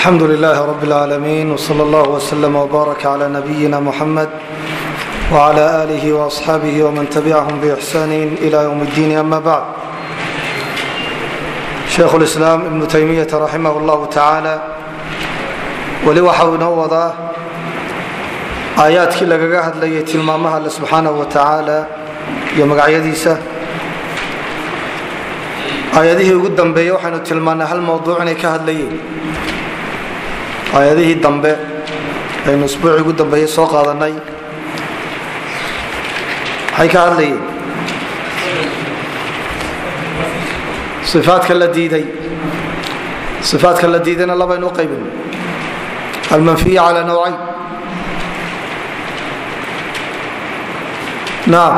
alxamdu lilahi rab اlcaalamiin wsala allah wslm wbaaraka cla nabiyina muxamed wcla alih wasxaabih wman tabicahum bixsani ila ywm اddin ama bacd shaykhu lislaam ibnu taymiyata raximah llahu tacaala weli waxa uu inoo wadaa aayaadkii lagaga hadlayay tilmaamaha alle subxaanahu wa tacaala iyo magacyadiisa. Aayadihii ugu dambeeyey waxaynu tilmaanay hal mowduuc inay ka hadlayeen aayadihii dambe aynu isbuucii ugu dambeeyey soo qaadanay. Maxay ka hadlayeen ifaadka la diiday. Ifaadka la diidayna labaynu u qaybin. Almanfiya cala nawcayn. Naam.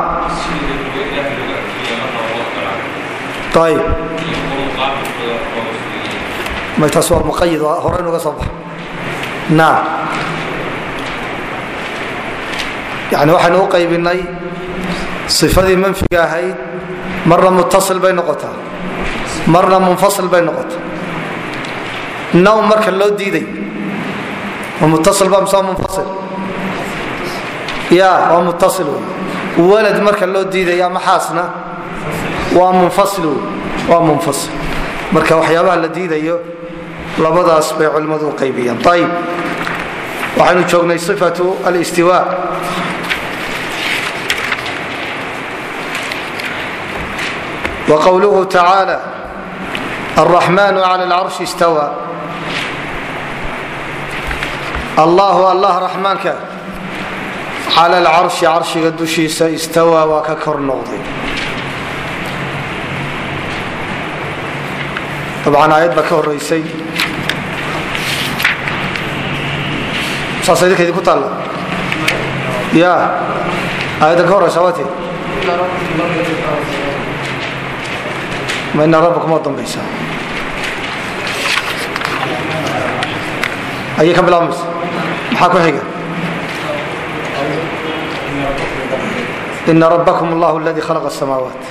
Ayb taas waa muqayid horeynu ga soo naam yani waxaynu u qaybinay ifadii manfiga ahayd marna muttasil bay noqotaa marna munfasil bay noqotaa. Nawm marka loo diiday waa muttasil ba mise waa munfasil? Ya waa muttasil wey walad marka loo diidaya maxaasna? Waa munfasil wey waa munfasil. Marka waxyaabaha la diidayo labadaas bay culimmadu u qaybiyeen. Ayib waxaynu joognay ifatu alistiwa. Wa qowluhu tacaala alraxmanu cala alcarshi istawa. Allahu allah raxmaanka cala alcarshi carshiga dushiisa istawaa waa ka kor noqday. Dabcan aayad baa saasa idinka idinku taalla ya aayadda ka horeysa waa ti ma ina rabba kuma dambaysa. Ayay ka bilaabmaysa. Maxaa ku xiga? Ina rabbakum allah aladi khalaqa الsamaawaat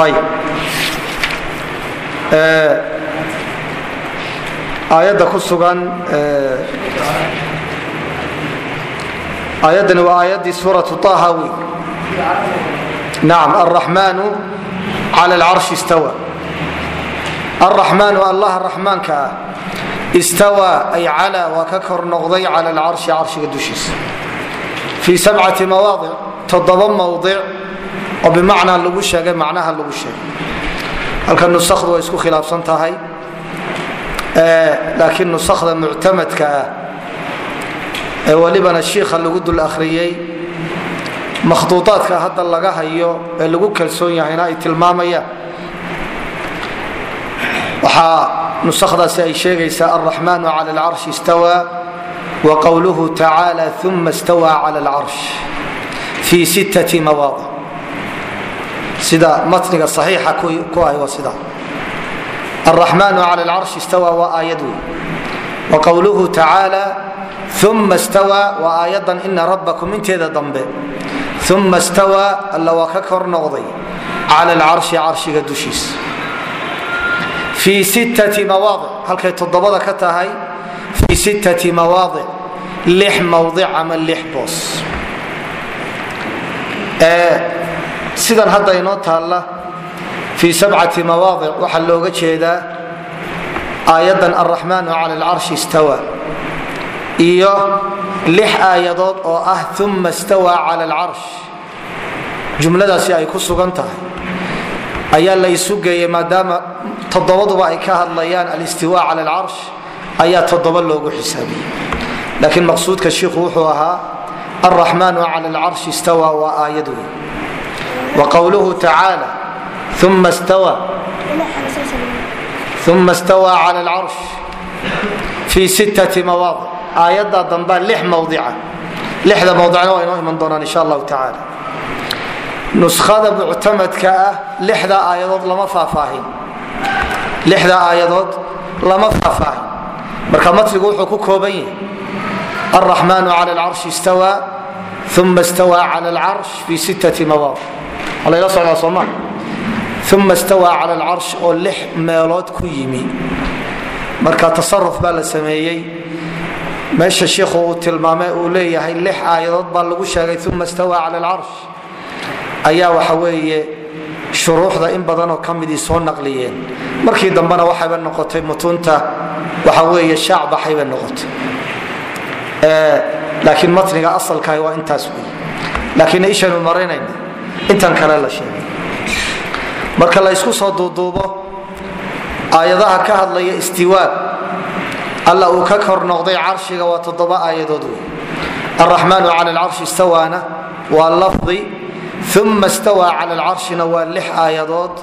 ayb aayadda ku sugan aayaddani waa aayaddii suuratu طaha wey nacam alraxmaanu cala alcarshi istawa. Alraxmaanu allah raxmaanka ah istawa ay cala waa ka kor noqday cala alcarshi carshiga dushiisa. Fii sabcati mawaadic toddoba mowdic oo bimacnaa lagu sheegay macnaha lagu sheegay. Halka nusakdu isku khilaafsan tahay. Laakiin nusakda muctamadka ah ee welibana shiikha lagu dul akhriyey makhduuaadka hadda laga hayo ee lagu kalsoon yahayna ay tilmaamayaan. Waxaa nusakdaasi ay sheegaysaa alraxmanu cala alcarshi istawa wa qowluhu tacaala uma istawa cala alcarsh fii sittati mawaadic sida matniga saxiixa ku ahy waa sida alraxmanu cala alcarshi istawa waa aayad wey wa qowluhu tacaala uma stawa waa aayadan ina rabbakum inteeda dambe uma stawa alla ka kor noqday cala alcarshi carshiga dushiisa fii sittati mawaadic halkay toddobada ka tahay fii sittati mawaadic lix mawdic ama lix boos sidan hadda inoo taalla fii sabcati mawaadic waxaa looga jeedaa aayaddan alraxmaanu cala alcarshi istawa iyo lix aayadood oo ah uma stawa cala alcarsh. Jumladaasi ay ku sugan tahay. Ayaa la isu geeyey maadaama toddobaduba ay ka hadlayaan alistiwa cala alcarsh ayaa toddoba loogu xisaabiyey. Laakiin maqsuudka shiikhu wuxuu ahaa alraxmaanu cala alcarshi istawa waa aayad wey wa qowluhu tacaala uma stawa uma stawa cala alcarsh fii sittati mawaadic lix mawdica. Lixda mawdicna waa inoo iman doonaan insha allahu tacaala. Nuskhada muctamadka ah lixda aayadood lama faahfaahin. Lixda aayadood lama faahfaahin. Marka matnigu wuxuu ku kooban yahay alraxmaanu cala alcarshi istawa uma istawa cala alcarsh fi sittati mawaadic walayla socdaa sooma uma istawa cala alcarsh oo lix meelood ku yimi. Marka tasaruf baa la sameeyey meesha shiikhu uu tilmaamay uu leeyahay lix aayadood baa lagu sheegay uma istawaa cala alcarsh ayaa waxa weeye shuruuxda in badanoo ka midii soo naqliyeen. Markii dambena waxayba noqotay mutuunta waxa weeye shaac baxaybay noqotay. Laakiin matniga asalkahi waa intaas wey laakiin ishaynu marinayna intan kale la sheegay marka la ysku soo duuduubo aayadaha ka hadlaya istiwaag alla uu ka kor noqday carshiga waa toddoba aayadood wey alraxmaanu cala alcarshi istawaana waa lafdi uma stawaa cala alcarshina waa lix aayadood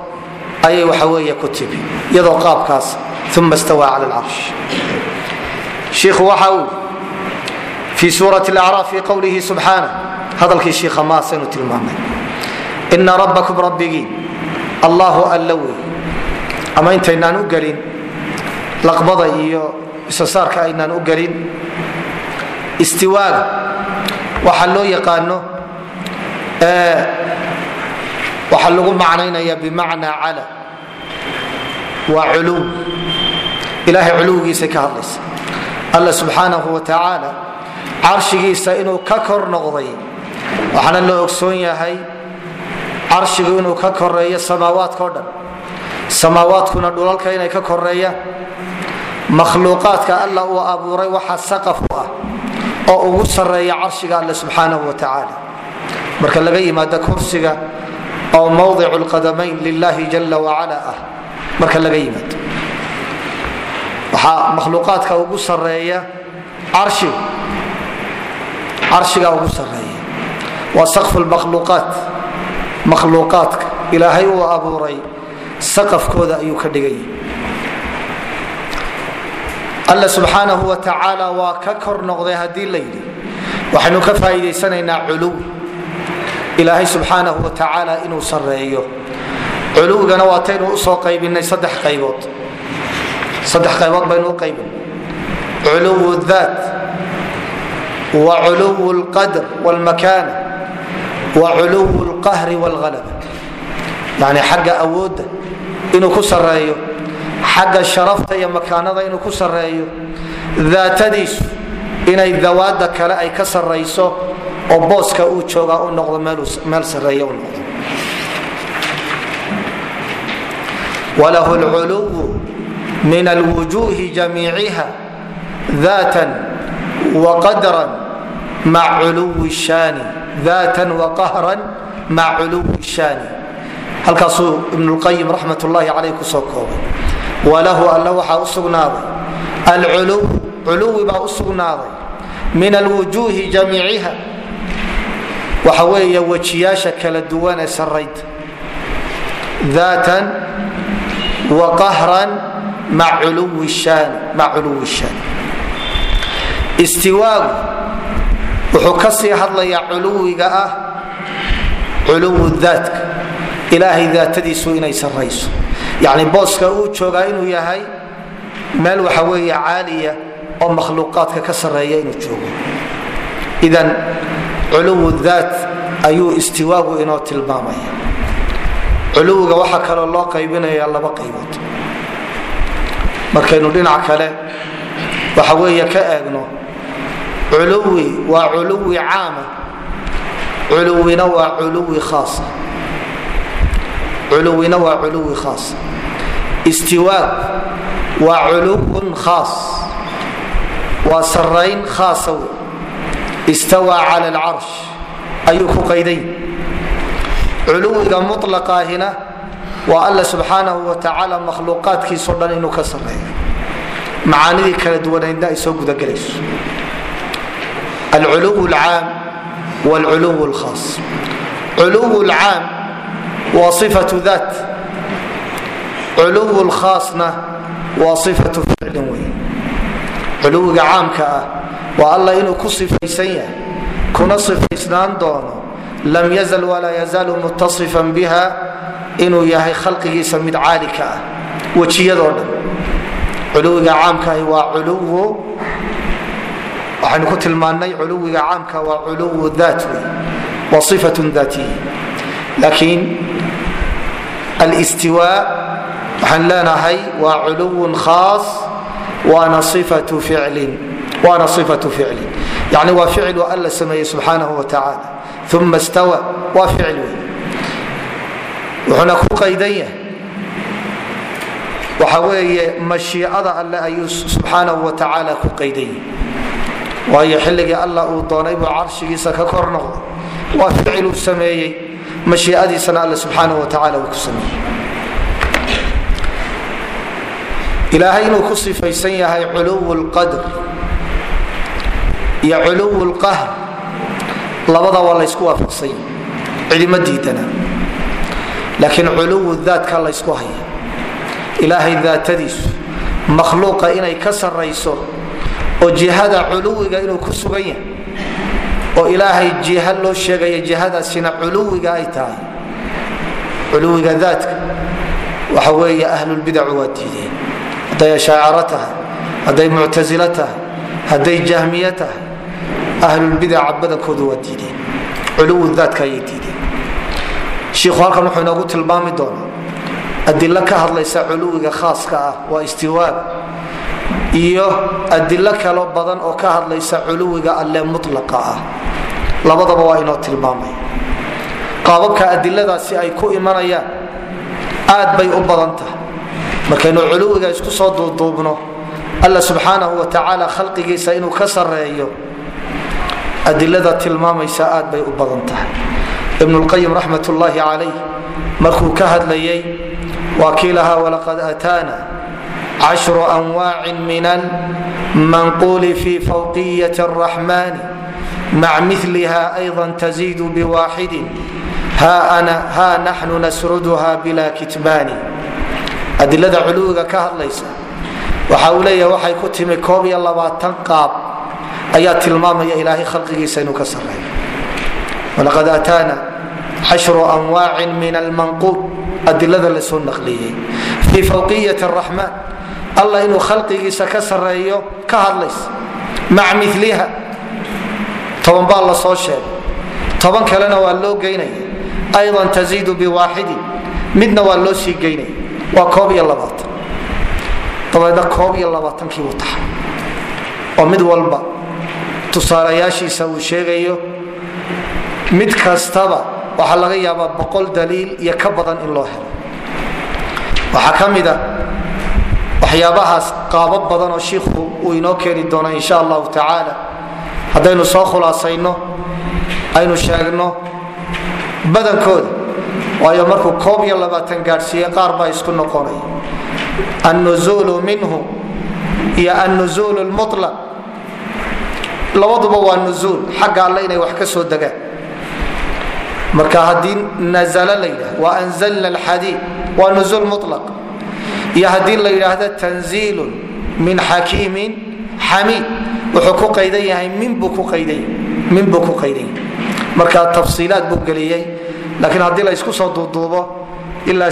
ayay waxa weeye ku timi iyadoo qaabkaas uma stawaa cala alcarsh shiikhu waxa uu fii suurati alacraaf fii qowlihi subxaana hadalkii shiikha maasaynu tilmaamay. Ina rabbakum rabbigii allahu alla wey ama intaynaan u gelin laqbada iyo isasaarka aynaan u gelin. Istiwaaga waxaa loo yaqaano waxaa lagu macnaynaya bimacnaa cala waa culuw ilaahay culuwgiisay ka hadlaysa. Alla subxaanahu wa tacaala carshigiisa inuu ka kor noqday. Waxaana la ogsoon yahay carshigu inuu ka koreeyo samaawaadka o dhan. Samaawaadkuna dhulalka inay ka koreeyaan makhluuqaadka alla uu abuuray waxa saqaf u ah oo ugu sareeya carshiga alle subxaanahu wa tacaala. Marka laga yimaado kursiga oo mawdicu lqadamayn lilahi jala wacala ah marka laga yimaado. Waxaa makhluuqaadka ugu sareeya carshiga carshigaa ugu sareeya waa saqfu lmakhluuqaat makhluuqaadka ilaahay uu abuuray saqafkooda ayuu ka dhigaya alla subxaanahu wa tacaala waa ka kor noqday haddii la yidhi. Waxaynu ka faa'iidaysanaynaa culuw. Ilaahay subxaanahu wa tacaala inuu sareeyo culuwigana waataynu u soo qaybinay saddex qaybood. Saddex qaybood baynu u qaybinay culuw daat wa culuw lqadr wlmakaana wa culuw lqahri wlhalaba yani xagga awoodda inuu ku sareeyo xagga sharafta iyo makaanada inuu ku sareeyo daatadiisu inay dawaada kale ay ka sarayso oo booska uu joogaa u noqdo meel sareeya u noqdo. Walahu lculuw min alwujuhi jamiiciha daatan waqadran mac culuwi shaani daatan waqahran mac culuwi shaani. Halkaasuu ibnulqayim raxmat ullaahi caleyh ku soo koobay walahu alla waxaa u sugnaaday. Alculuw culuwi baa u sugnaaday. Min alwujuuhi jamiiciha waxa weeye wejiyaasha kala duwan ee sarayda daatan wa qahran mac culuwi shaani istiwaagu wuxuu ka sii hadlayaa culuwiga ah culuwu daatka ilaahay daatadiisu inay sarayso yani booska uu joogaa inuu yahay meel waxa weeye caaliya oo makhluuqaadka ka sareeya inuu joogo. Idan culuwu daat ayuu istiwaagu inoo tilmaamaya. Culuwiga waxaa kaloo loo qaybinaya laba qaybood. Markaynu dhinac kale waxa weeye ka eegno culuwi waa culuwi caama culuwina waa culuwi khaasa culuwina waa culuwi khaas. Istiwaag waa culuwun khaas. Waa sarayn khaasa wey istawaa cala alcarsh ayuu ku qayday. Culuwiga mulaqaahina waa alla subxaanahu wa tacaala makhluuqaadkiisao dhan inuu ka sareeyo macaanidii kala duwanaydna ay soo gudagelayso. Alculuw lcaam wlculuw lkhaas culuw lcaam waa ifatu daat culuw lkhaasna waa ifatu ficlin wey culuwiga caamka ah waa alla inuu ku sifaysan yahay kuna sifaysnaan doono. lam yazal walaa yazaalu mutasifan biha inuu yahay khalqigiisa mid caali ka wejiyadoo dhan culuwiga caamkaahi waa culuwu waxaynu ku tilmaannay culuwiga caamka waa culuwu daat waa ifatun daatiya laakiin alstiwaa waxaan leenahay waa culuwun khaas waana ifatu ficlin yani waa ficil alla sameeyey subxaanahu wa tacaala uma stawa waa ficil wey wuxuuna ku qaydan yahay. Waxa weeye mashiicada alle ayuu subxaanahu wa tacaala ku qaydan yahay. Waayo xilligii alla uu doonay buu carshigiisa ka kor noqday. Waa ficiluu sameeyey mashiicadiisana alle subxaanahu wa tacaala uu ku sameeyey. Ilaahay inuu ku sifaysan yahay culuw lqadr iyo culuw labada waa laysku waafaqsanya cidima diidana. Laakiin culuw daatka laysku haya ilaahay daatadiisu makhluuqa inay ka sarayso oo jihada culuwiga inuu ku sugan yahay oo ilaahay jiha loo sheegaya jihadaasina culuwiga ay tahay. Culuwiga daatka waxa weeye ahlulbidacu waa diideen hadday ashaaciro tahay hadday muctasilo tahay hadday jahmiye tahay ahlulbidaca badankoodu waa diideen culuwu daadka ayay diideen shiikhu halkan wuxuu inoogu tilmaami doonaa adilo ka hadlaysa culuwiga khaaska ah waa istiwaaga iyo adilo kalo badan oo ka hadlaysa culuwiga alle mulaqa ah. Labadaba waa inoo tilmaamaya qaababka adiladaasi ay ku imanayaan aad bay u badan tahay markaynu culuwiga isku soo duuduubno alla subxaanahu wa tacaala khalqigiisa inuu ka sareeyo adilada tilmaamaysa aad bay u badan tahay ibnulqayim raxmat ullaahi calayh markuu ka hadlayay waa walaqad aataana cashru anwaacin min almanquuli fi fawqiyati araxmani mac miliha ayضa taziidu biwaaxidin ha naxnu nasruduha bila kitbaani adilada culuwiga ka hadlaysa waxa uu leeyahay waxay ku timi koob iyo labaatan qaab ayaa tilmaamaya ilaahay khalqigiisa inuu ka sareeyo walaqad aataana cashru anwaacin min almanquul adilada la soo naqliyey fii fawqiyati araxmaan allah inuu khalqigiisa ka sareeyo ka hadlaysa. Mac miliha toban baa la soo sheegay. Toban kalena waa loo geynaya aydan taziidu biwaaxidin midna waa loo sii geynaya waa koob iyo labaatan. Dabeedna koob iyo labaatankiibuu taxay. Oo mid walba tusaalayaashiisa uu sheegayo mid kastaba waxaa laga yaabaa boqol daliil iyo ka badan in loo helo. Waxaa ka mida waxyaabahaas qaabab badan oo shiikhu uu inoo keeni doono insha allahu tacaala. Haddaynu soo khulaasayno aynu sheegno badankooda waayo markuu koob iyo labaatan gaadhsiiye qaar baa isku noqonaya annuzuulu minhu iyo annuzuulu lmulaq labaduba waa nuzuul xagga alle inay wax ka soo degaan. Marka haddii nazala la yidhah wa anzalna alxadiid waa nuzuul mulaq iyo haddii la yidhaahdo tanziilun min xakiimin xamiid wuxuu ku qaydan yahay min buu ku qaydan yahay marka tafsiilaad buu geliyey laakiin haddii la isku soo duuduubo ilaa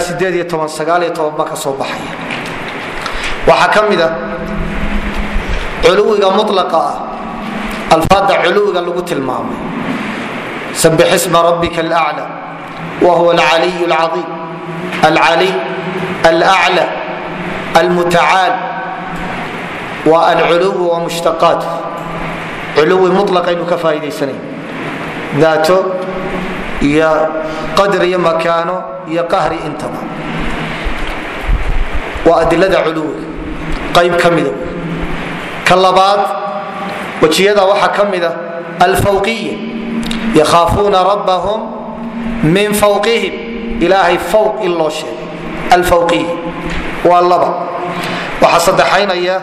baa ka soo baxaya. Waxaa ka mid a culuwiga mulaqa ah alfaada culuwiga lagu tilmaamay. Sabix isma rabbika alaclى wahuwa alcaliy alcaiim alcaliy almutacaal waa alculuwi wa mushtaqaat culuwi mulaqaynu ka faa'idaysanay daato iyo qadr iyo makaano iyo qahri intaba waa adilada culuwiga qayb ka mida ka labaad wejiyada waxaa ka mida alfawqiya yakhaafuuna rabbahum min fawqihim ilaahay fawq in loo sheegay alfawqiya waa laba waxaa saddexaynaya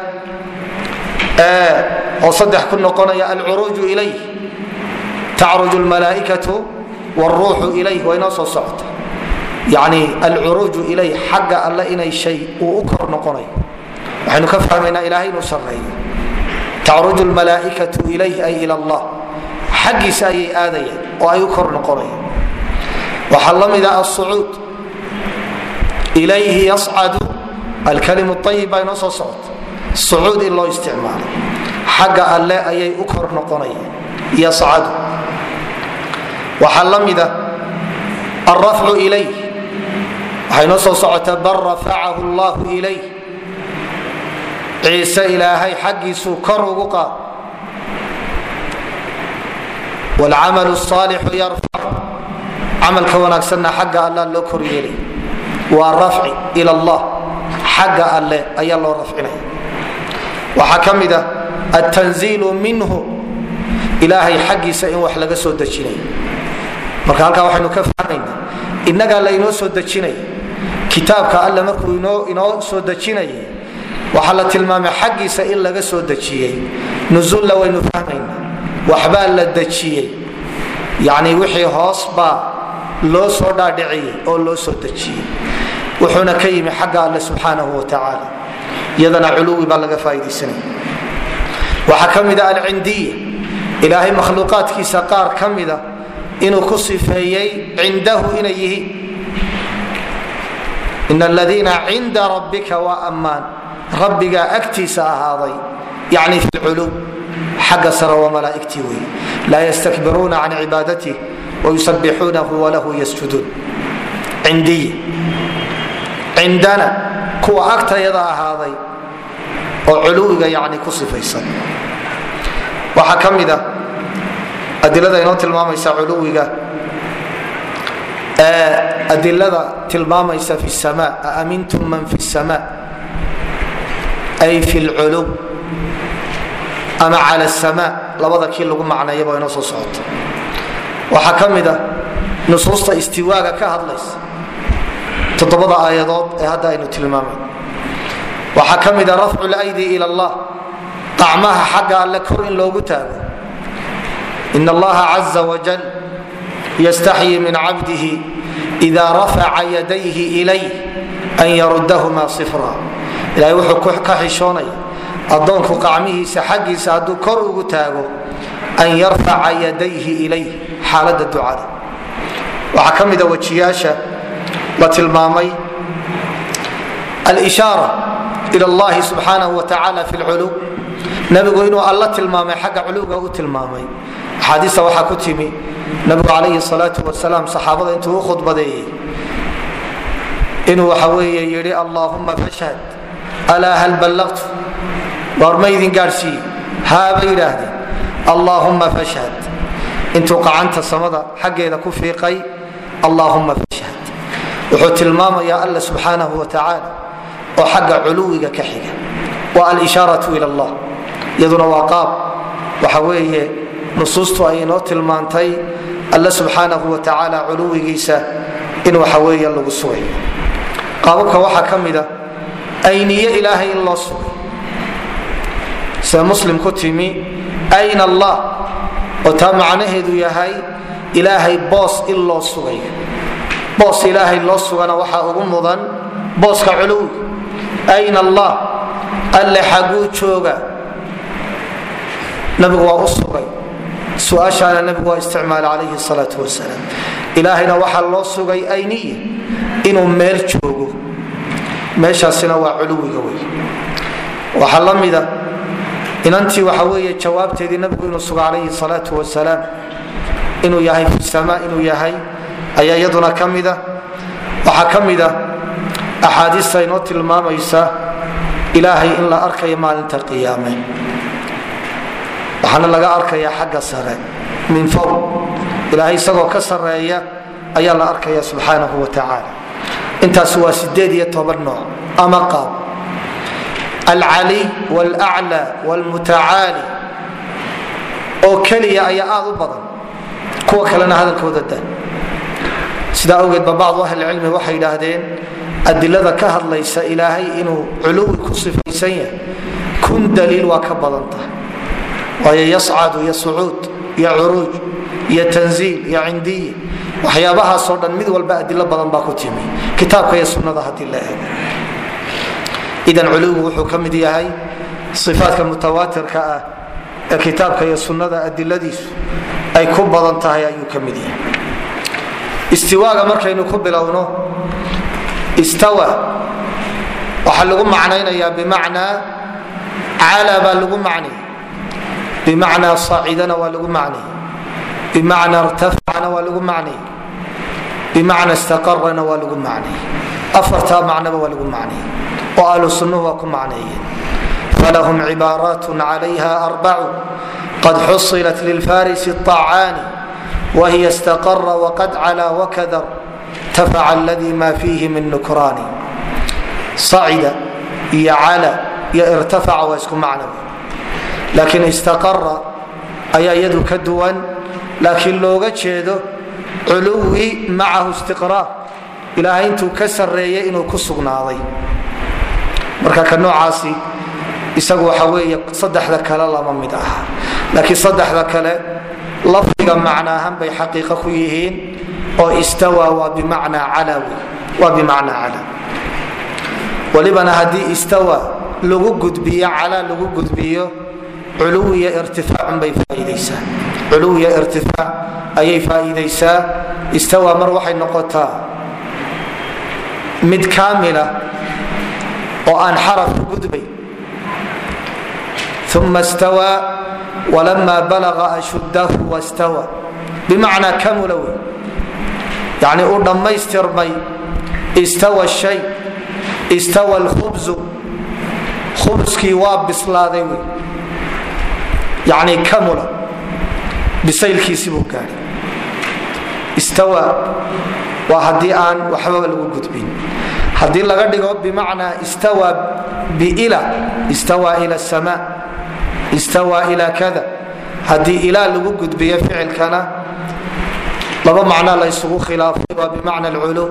oo saddex ku noqonaya alcuruuju ilayh tacruju lmalaaikatu wruuxu ilayh waa inoo soo socota. Yani alcuruuju ilayh xagga alle inay shay uu u kor noqonayo. Waxaynu ka fahmaynaa ilahay inuu sareeyo tacruju lmalaaikatu ilayh ay ila allah. Xaggiisa ayay aadayeen oo ay u kor noqonayaan waxaa la mida asucuud ilayhi yascadu alkalim ayib baa inoo soo socota sucuud in loo isticmaalo xagga alle ayay u kor noqonayaan yascadu waxaa la mida alrafcu ilayh waxay noo soo socotaa bal rafacahu llahu ilayh ciise ilaahay xaggiisuu kor ugu qaad wlcamal saalixu yarfac camalka wanaagsanna xagga alla loo koryeelay waa rafci ila allah xagga alle ayaa loo rafcinaya. Waxaa ka mid a altanziilu minhu. Ilaahay xaggiisa in wax laga soo dejinay. Marka halkaa waxaynu ka fahmayna innagaa laynoo soo dejinaya kitaabka alle markuu inoo soo dejinayay waxaa la tilmaamay xaggiisa in laga soo dejiyey nusuulla waynu fahmayna waxbaa la dejiyey yani wixii hoos baa loo soo dhaadhiciyey oo loo soo dejiyey wuxuuna ka yimi xagga alle subxaanahu watacaala iyadana culuwi baa laga faa'idaysanaya waxaa ka mida alcindiya ilaahay makhluuqaadkiisa qaar ka mida inuu ku sifeeyey cindahu inay yihiin. In aladiina cinda rabbika waa ammaan rabbigaa agtiisa ahaaday yani fi lculuw xagga sare waa malaaigtii wey laa ystakbiruuna can cibaadati wayusabixuunahu walahu yasjuduun. Cindiya cindana kuwa agtayada ahaaday oo culuwiga yani ku sifaysan. Waxaa ka mid a adilada inoo tilmaamaysa culuwiga adilada tilmaamaysa fi sama aamintum man fi sama ay fi lculuw ama cala sama labada kii lagu macneeyaba inoo soo socoto waxaa ka mid a nusuusta istiwaaga ka hadlaysa toddobada aayadood ee hadda aynu tilmaamay waxaa ka mid a rafcu lydi ila allah qacmaha xagga alle kor in loogu taago. In allaha caza wajal yastaxyi min cabdihi ida rafaca yadayhi ilayh an yarudahuma sifra. Ilahay wuxuu ka xishoonaya addoonku qacmihiisa xaggiisa hadduu kor ugu taago an yarfaca yadayhi ilayh xaalada ducada. Waxaa ka mida wejiyaasha la tilmaamay alishaara ila allahi subxaanahu watacaala fi lculuw nabigu inuu alla tilmaamay xagga culuwga u tilmaamay. Axaadiista waxaa ku timi nabigu calayhi salaau wasalaam saxaabada intuu u khudbadeeyey inuu waxa weeye yidhi allaahuma fashhad alaa hal ballaqtu waar ma idin gaadhsiiye haabay yidhaahdeen allaahumma fashhad. Intuu qacanta samada xaggeeda ku fiiqay allaahumma fashhad wuxuu tilmaamayaa alla subxaanahu wa tacaala oo xagga culuwiga ka xiga. Waa alishaaratu ila allah. Iyaduna waa qaab. Waxa weeye nusuustu ay inoo tilmaantay alla subxaanahu wa tacaala culuwigiisa in waxa weeye lagu sugayo qaababka waxaa ka mida ayniye ilaahay in loo sugay. Sida muslim ku timi ayna allah oo taa macnaheedu yahay ilaahay boos in loo sugay boos ilaahay loo sugana waxaa ugu mudan booska culuwi ayna allah alle xaguu jooga. Nabigu waa u sugay. Su'aashaana nabigu waa isticmaala calayhi salaau wasalaam. Ilaahayna waxaa loo sugay ayniya inuu meel joogo. Meeshaasina waa culuwiga wey waxaa la mida inantii waxa weeye jawaabteedii nabigu inuu sugo calayhi salaau wasalaam inuu yahay fi sama inuu yahay ayaa iyaduna ka mida. Waxaa ka mida axaadiista inoo tilmaamaysa ilaahay in la arkayo maalinta qiyaame. Waxaana laga arkaya xagga sare. Min fowq ilaahay isagoo ka sareeya ayaa la arkaya subxaanahu wa tacaala. Intaas waa sideed iyo toban nooc. Ama qaab. Alcaliy wlaclى wlmutacaali oo keliya ayaa aad u badan. Kuwa kalena hadalkooda da sidaa awgeed ba bacdu ahlicilmi waxay yidhaahdeen adilada ka hadlaysa ilaahay inuu culuwi ku sifaysan yahay kun daliil waa ka badan tahay. Waayo yascadu iyo sucuud iyo curuuj iyo tanziil iyo cindiya waxyaabahaasoo dhan mid walba adilo badan baa ku timi. Kitaabka iyo sunnada haddii la eego. Idan culuwigu wuxuu ka mid yahay ifaatka mutawaatirka ah ee kitaabka iyo sunnada adiladiisu ay ku badan tahay ayuu ka mid yahay istiwaaga markaynu ku bilowno istawa. Waxaa lagu macnaynayaa bimacnaa cala baa lagu macni. Bimacnaa saacidana waa lagu macni. Bimacnaa irtafacana waa lagu macni. Bimacnaa istaqarana waa lagu macni. Afartaa macnaba waa lagu macni. Oo ahlu sunnuhu waa ku macneeyeen. Falahum cibaaraat calayha arbacu qad xusilat lilfarisi acaani wahiy istaqara wqad cla wakadar tafaca ladii ma fiihi min nukraani sacida iyo cala iyo irtafaca waa isku macno laakiin istaqara ayaa iyadu ka duwan laakiin looga jeedo culuwi macahu istiqraar ilaahay intuu ka sarreeyay inuu ku sugnaaday marka ka noocaasi isagu waxa weeye saddexda kale lama mid aha laakiin saddexda kale lafdiga macnaahan bay xaqiiqo ku yihiin oo istawa waa bimacnaa cala wey waa bimacnaa cala. Walibana haddii istawa lagu gudbiyo cala lagu gudbiyo culuwiya irtifaacun bay faa'iidaysaa. Culuwiya irtifaac ayay faa'iidaysaa. Istawa mar waxay noqotaa mid kaamila oo aan xaraf gudbay. Uma stawaa wlama balaga ashuddahu wastawa bimacnaa kamula wey yani uu dhammaystirmay istawa shay istawa lkhubzu khubskii waa bislaaday wey yani kamula bisaylkiisi buu gaadhay istawa waa haddii aan waxbaba lagu gudbin haddii laga dhigo bimacnaa istawa biila istawa ila sama istawa ila kada. Haddii ilaa lagu gudbiyo ficilkana laba macno la ysugu khilaafay waa bimacna alculuw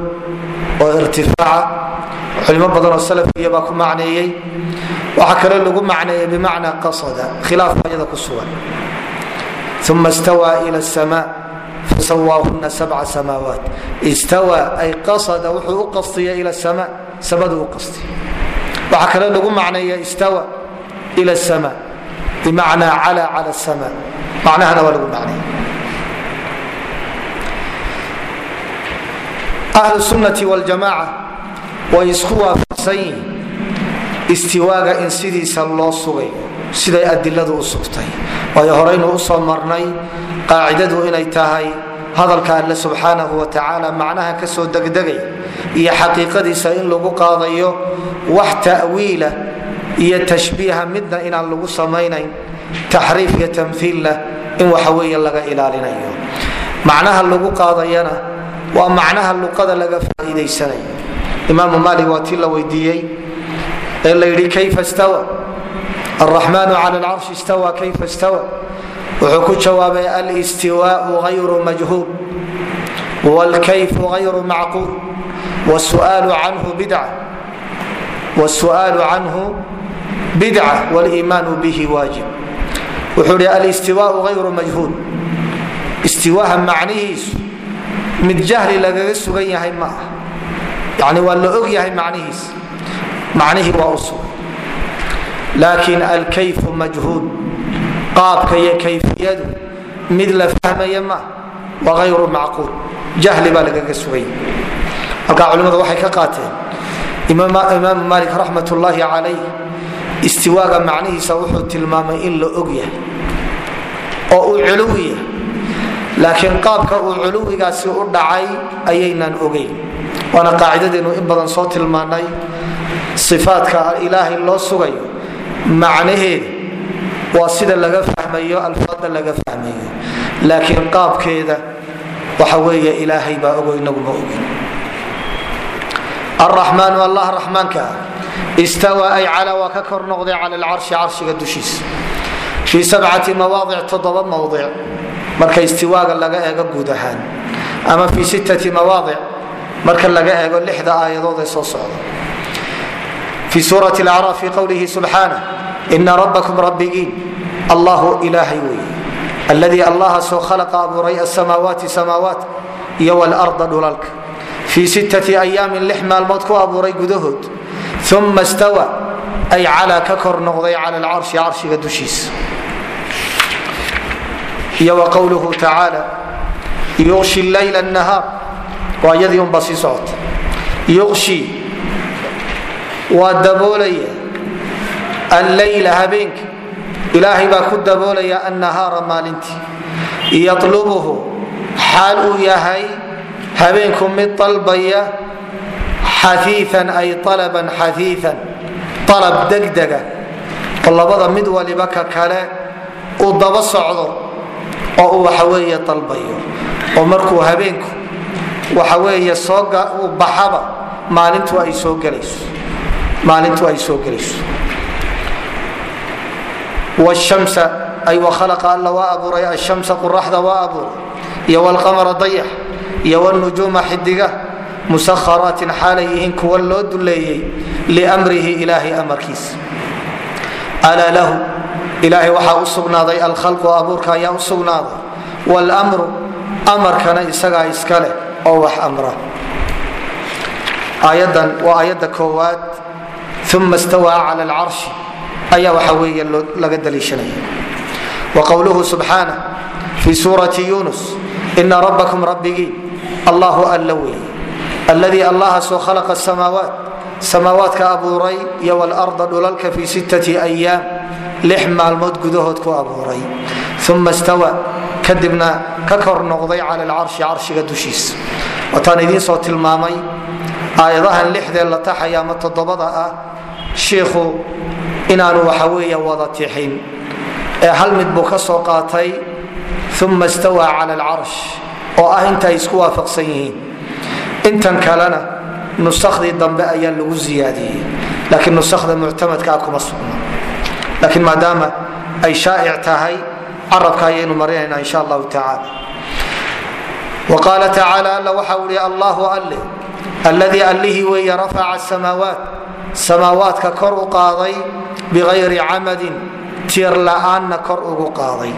oo irtifaaca. Culimo badanoo salafiya baa ku macneeyey. Waxaa kale lagu macneeyey bimacnaa qasada khilaaf ayada ku sugan. Uma stawa ila sama fasawaahuna sabca samaawaat istawa ay qasada wuxuu u qastiya ila sama samadu u qasti waxaa lagu macneeya istawa ila sama bimacnaa cala cala sama macnahana waa lagu macneeya ahlu sunnati wljamaaca way isku waafaqsan yihiin istiwaaga in sidiisa loo sugayo siday adiladu u sugtay waayo horaynu u soo marnay qaacidadu inay tahay hadalka alle subxaanahu wa tacaala macnaha ka soo degdegay iyo xaqiiqadiisa in lagu qaadayo wax ta'wiila iyo tashbiiha midna inaan lagu samaynayn taxriif iyo tamhiilla in waxaweeye laga ilaalinayo. Macnaha lagu qaadayana waa macnaha luqada laga faa'iidaysanayo. Imaamu maalik waa tii la weydiiyey ee la yidhi kayfa stawa alraxmaanu cala alcarshi istawa kayfa stawa wuxuu ku jawaabay alstiwaau hayru majhuul wlkayfu hayru macquul wsu'aalu canhu bidca. wliimaanu bihi waajib. Wuxuu hi alistiwaau hayru majhuul. Istiwaaha macnihiisu mid jahli lagaga sugan yahay ma ah yani waa la og yahay macnihiis macnihii waa u sugan laakiin alkayfu majhuul. Qaabka iyo kayfiyadu mid la fahmaya ma waa hayru macquul. Jahli baa lagaga suganya halkaa culimmadu waxay ka qaateen. Imaamu maalik raxmat ullaahi calayh istiwaaga macnihiisa wuxuu tilmaamay in la og yahay oo uu culuwi laakiin qaabka uu culuwigaasi u dhacay ayaynaan ogeyn. Waana qaacidadeenu in badan soo tilmaanay ifaadka ilaahay loo sugayo. Macnaheeda waa sida laga fahmayo alfaada laga fahmayo. Laakiin qaabkeeda waxa weeye ilaahay baa ogo inaguma ogin. Araxmaanu allah raxmaanka ah istawa ay cala waa ka kor noqday cala alcarshi carshiga dushiisa fii sabcati mawaadic toddoba mowdic marka istiwaaga laga eego guud ahaan. Ama fii sittati mawaadic marka laga eego lixda aayadood ee soo socda. Fii suurati acraaf fi qowlihi subxaanah ina rabbakum rabbigiin allahu ilaahay weeye alladii allahaasoo khalaqa abuuray asamaawaati samaawaat iyo wlarda dhulalka. Fii sittati ayaamin lix maalmood ku abuuray gudahood uma stawa ay calaa ka kor noqday cala alcarshi carshiga dushiisa iyo wa qowluhu tacaala yuqshi layla nahaar waa iyadii unbaa sii socota yuqshi waa daboolaya allayla habeenka ilaahay baa ku daboolaya annahaara maalintii yatlubuhu xaal uu yahay habeenku mid dalbaya xaiian ay alaban xaiian alab degdega oo labada mid waliba ka kale uu daba socdo oo uu waxaweeye dalbayo. Oo markuu habeenku waxaweeye soo baxaba maalintu ay soo gelayso. Wshamsa ay wakhalaqa alla waa abuuray ashamsa quraxda waa abuuray iyo wlqamara dayax musakharaatin xaalay kuwa loo duleeyey limrihi ilaahay amarkiisa alaa lahu ilaahay waxaa u sugnaaday alkhalqu abuurka ayaa u sugnaaday. Wlmru amarkana isagaa iska leh oo wax amra. Aayadan waa aayadda koowaad. Uma stawaa cala alcarshi ayaa waxa weeye laga daliishanaya wa qowluhu subxaana fi suurati yunus ina rabbakum rabbigiin. Allahu alla weeye alladii allahaasoo khalaqa samaawaat samaawaadka abuuray iyo wlarda dhulalka fi sittati ayaam lix maalmood gudahood ku abuuray uma stawa kadibna ka kor noqday cala alcarshi carshiga dushiisa wataan idiin soo tilmaamay aayadahan lixdee la taxaya ama toddobada ah shiikhu inaanu waxa weeye wada tixin ee hal mid buu ka soo qaatay uma stawaa cala alcarsh oo ah inta ay isku waafaqsan yihiin intan kalena nusakhdii dambe ayaa lagu ziyaadiyey. Laakiin nusakda muctamadkaa kuma sugna laakiin maadaama ay shaa'ic tahay carabka ayaynu marinayna insha allahu tacaala. Wa tacaala alla waxa ihi allahu alle alladii allihii weeye rafaca samaawaat samaawaadka kor u qaaday biayri camadin tiir la'aanna kor ugu qaaday.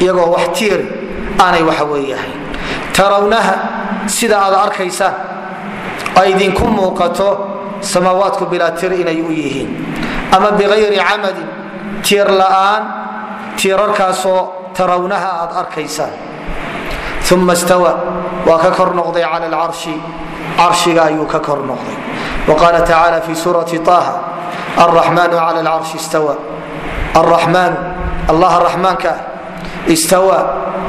Iyagoo wax tiiri aanay waxaweeyahayn tarawnaha sida aad arkaysaan ay idinku muuqato samaawaadku bilaa tir inay u yihiin. Ama biayri camadin tiir la'aan tiirarkaasoo tarawnaha aad arkaysaan uma stawa waa ka kor noqday cala alcarshi carshiga ayuu ka kor noqday. Wqaala tacaala fi suurati taha alraxmaanu cala alcarshi istawa. Alraxmaanu allaha raxmaanka ah istawa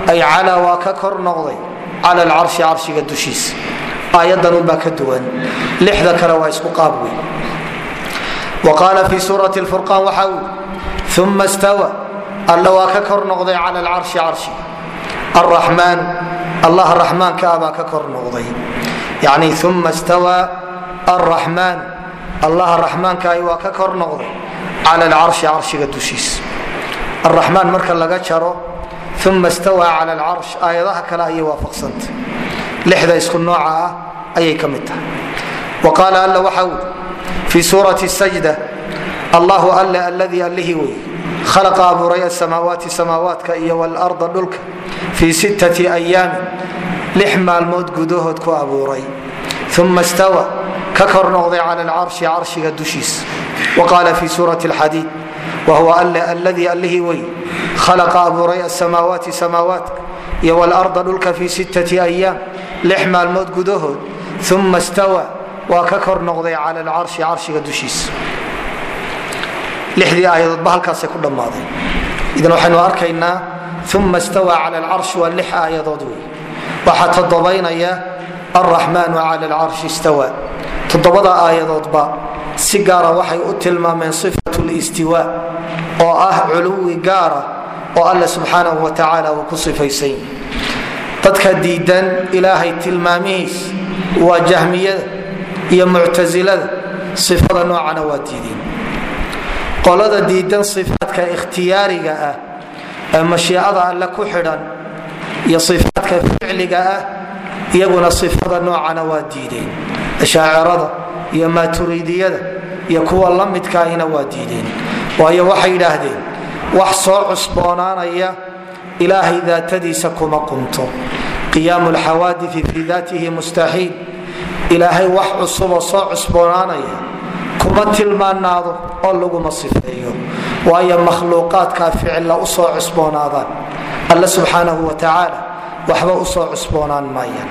ay calaa waa ka kor noqday cala alcarshi carshiga dushiisa. Aayadan unbaa ka duwan. Lixda kale waa isku qaab weyn. Wa qaala fi suurati lfurqaan waxa uu uma stawa alla waa ka kor noqday cala alcarshi carshiga. Alraxmaanu allah raxmaanka ah baa ka kor noqday. Yani uma stawa alraxmaan allaha raxmaankaah waa ka kor noqday cala alcarshi carshiga dushiisa. Araxmaan marka laga jaro uma stawaa cala alcarsh aayadaha kale ayay waafaqsantay lixda isku nooca ah ayay ka mid tahay wa qaala alla waxa ui fii suurati sajda allahu alle alladii allihii wey khalaqa abuuray asamaawaati samaawaadka iyo walarda dhulka fii sittati ayaamin lix maalmood gudahood ku abuuray uma stawa ka kor noqday cala alcarshi carshiga dushiisa wa qaala fi suurati alxadiid wahuwa alladii allihii wey khalaqa abuuray asamaawaati samaawaadka iyo walarda dhulka fii sittati ayaam lix maalmood gudahood uma stawa waa ka kor noqday cala alcarshi carshiga dushiisa lixdii aayadoodba halkaasay ku dhammaaday idan waxaynu arkaynaa uma stawa cala alcarshi waa lix aayadood wey waxaa todobaynaya alraxmaanu cala alcarshi istawa toddobada aayadoodba si gaara waxay u tilmaameen sifat listiwa oo ah culuwi gaara oo alle subxaanahu wa tacaala uu ku sifaysan yahy dadka diidan ilaahay tilmaamihiis waa jahmiyada iyo muctasilada sifada noocana waa diideen. Qolada diidan sifaadka ikhtiyaariga ah ee mashiicada alle ku xidhan iyo sifaadka ficliga ah iyaguna sifada noocana waa diideen. Ashaacirada iyo maaturidiyada iyo kuwa la midkaahina waa diideen waayo waxay yidhaahdeen wax soo cusboonaanaya ilaahay daatadiisa kuma qumto qiyaamu lxawaadii fii daatihi mustaxiil ilaahay wax cusuboo soo cusboonaanaya kuma tilmaanaado oo laguma sifeeyo. Waayo makhluuqaadkaa ficilla u soo cusboonaadaan. Alle subxaanahu wa tacaala waxba u soo cusboonaan maayaan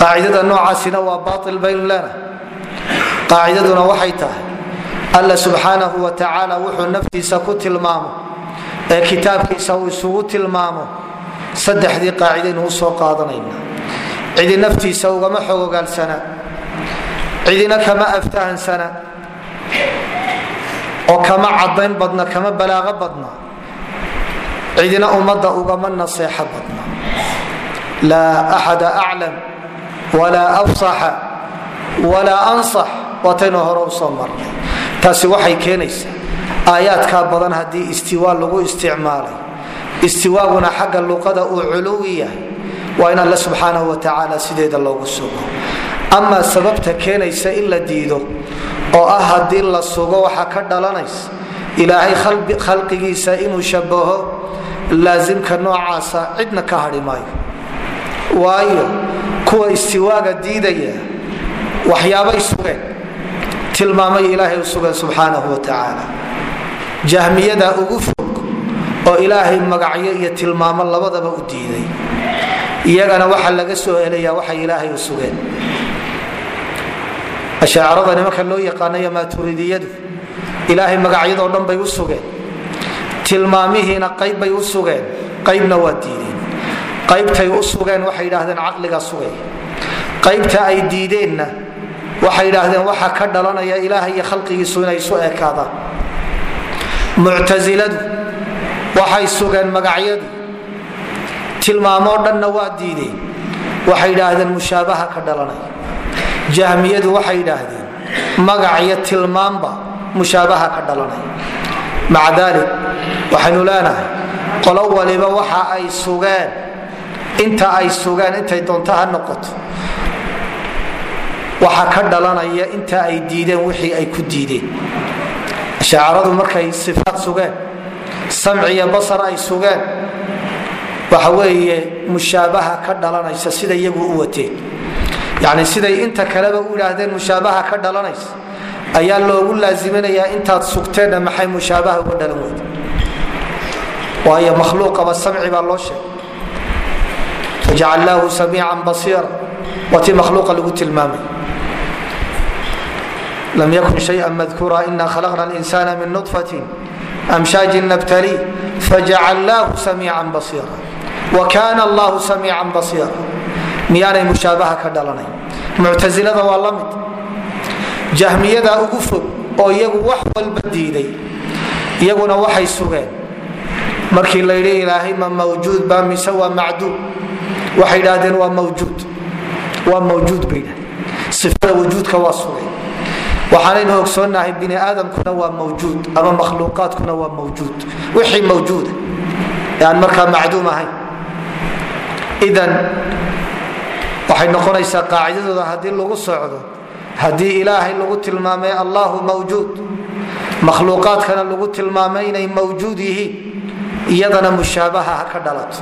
qaacidada noocaasina waa baail baynu leenahay qaacidaduna waxay tahay alla subxaanahu wa tacaala wuxuu naftiisa ku tilmaamo ee kitaabkiisa uu isugu tilmaamo. Saddexdii qaacidaynu u soo qaadanayna cidi naftiisa ugama xogogaalsana cidina kama aftahansana oo kama cadayn badna kama balaaqo badna. Cidina ummadda ugama naseexo badna. Laa axada aclam walaa afsaxa walaa ansax waataynu hore u marnay taasi waxay keenaysaa aayaadkaa badan haddii istiwaa lagu isticmaalay. Istiwaaguna xagga luqada uu culuwi yahay. Waa in alle subxaanahu watacaala sideeda loogu sugo. Amaa sababta keenaysa in la diido oo ah haddii la sugo waxaa ka dhalanaysa ilaahay khalqigiisa inuu shabaho laasimka noocaasa cidna ka hadhi maayo. Waayo kuwa istiwaaga diidaya waxyaabay sugeen tilmaamay ilaahay u sugeen subxaanahu watacaala jahmiyada ugu fog oo ilaahay magacyo iyo tilmaamo labadaba u diiday. Iyagana waxaa laga soo helayaa waxay ilaahay u sugeen. Ashaacirada nimanka loo yaqaanayo maaturidiyadu ilaahay magacyadoo dhan bay u sugeen. Tilmaamihiina qayb bay u sugeen. Qaybna waa diideen. Qaybtay u sugeen waxay yidhaahdeen caqliga sugay. Qaybta ay diideenna waxay yidhaahdeen waxaa ka dhalanaya ilaahay iyo khalqigiisu inay isu ekaadaan muctasiladu waxay sugeen magacyadii tilmaamoo dhanna waa diideen. Waxay yidhaahdeen mushaabaha ka dhalanaya. Jahmiyadu waxay yidhaahdeen magac iyo tilmaamba mushaabaha ka dhalanaya. Maca daalik waxaynu leenahay qolo waliba waxa ay sugeen inta ay sugeen intay doonto ha noqoto waxa ka dhalanaya inta ay diideen wixii ay ku diideen. Shaaciradu markay sifaad sugeen samciyo basar ay sugeen waxa weeye mushaabaha ka dhalanaysa sida iyagu u wateen. Yani siday inta kaleba u idhaahdeen mushaabaha ka dhalanaysa ayaa loogu laaziminayaa intaad sugteenna maxay mushaabaha uga dhalan weyda? Waayo makhluuqaba samci baa loo sheegay. Fajacalnaahu samiican basiira waa tii makhluuqa lagu lam yakun shaya madkuura ina khalaqna linsana min nudfatin amshaajin nabtali fajacalnaahu samiican basiira wa kana allahu samiican basiira miyaanay mushaabaha ka dhalanay muctasilada waa la oo iyagu wax walba diiday iyaguna waxay sugeen markii la yidhi ilaahay ma mawjuud ba mise waa macduud waxay idhahdeen waa mawjuud waa mawjuud bay idhahdeen sifada wujuudka waa sugeen waxaanaynu ogsoonahay bini aadamkuna waa mawjuud ama makhluuqaadkuna waa mawjuud wixii mawjuuda ee aan markaa macduum ahayn idan waxay noqonaysaa qaacidadooda haddii lagu socdo haddii ilaahay lagu tilmaamay allahu mawjuud makhluuqaadkana lagu tilmaamay inay mawjuud yihiin iyadana mushaabaha ka dhalato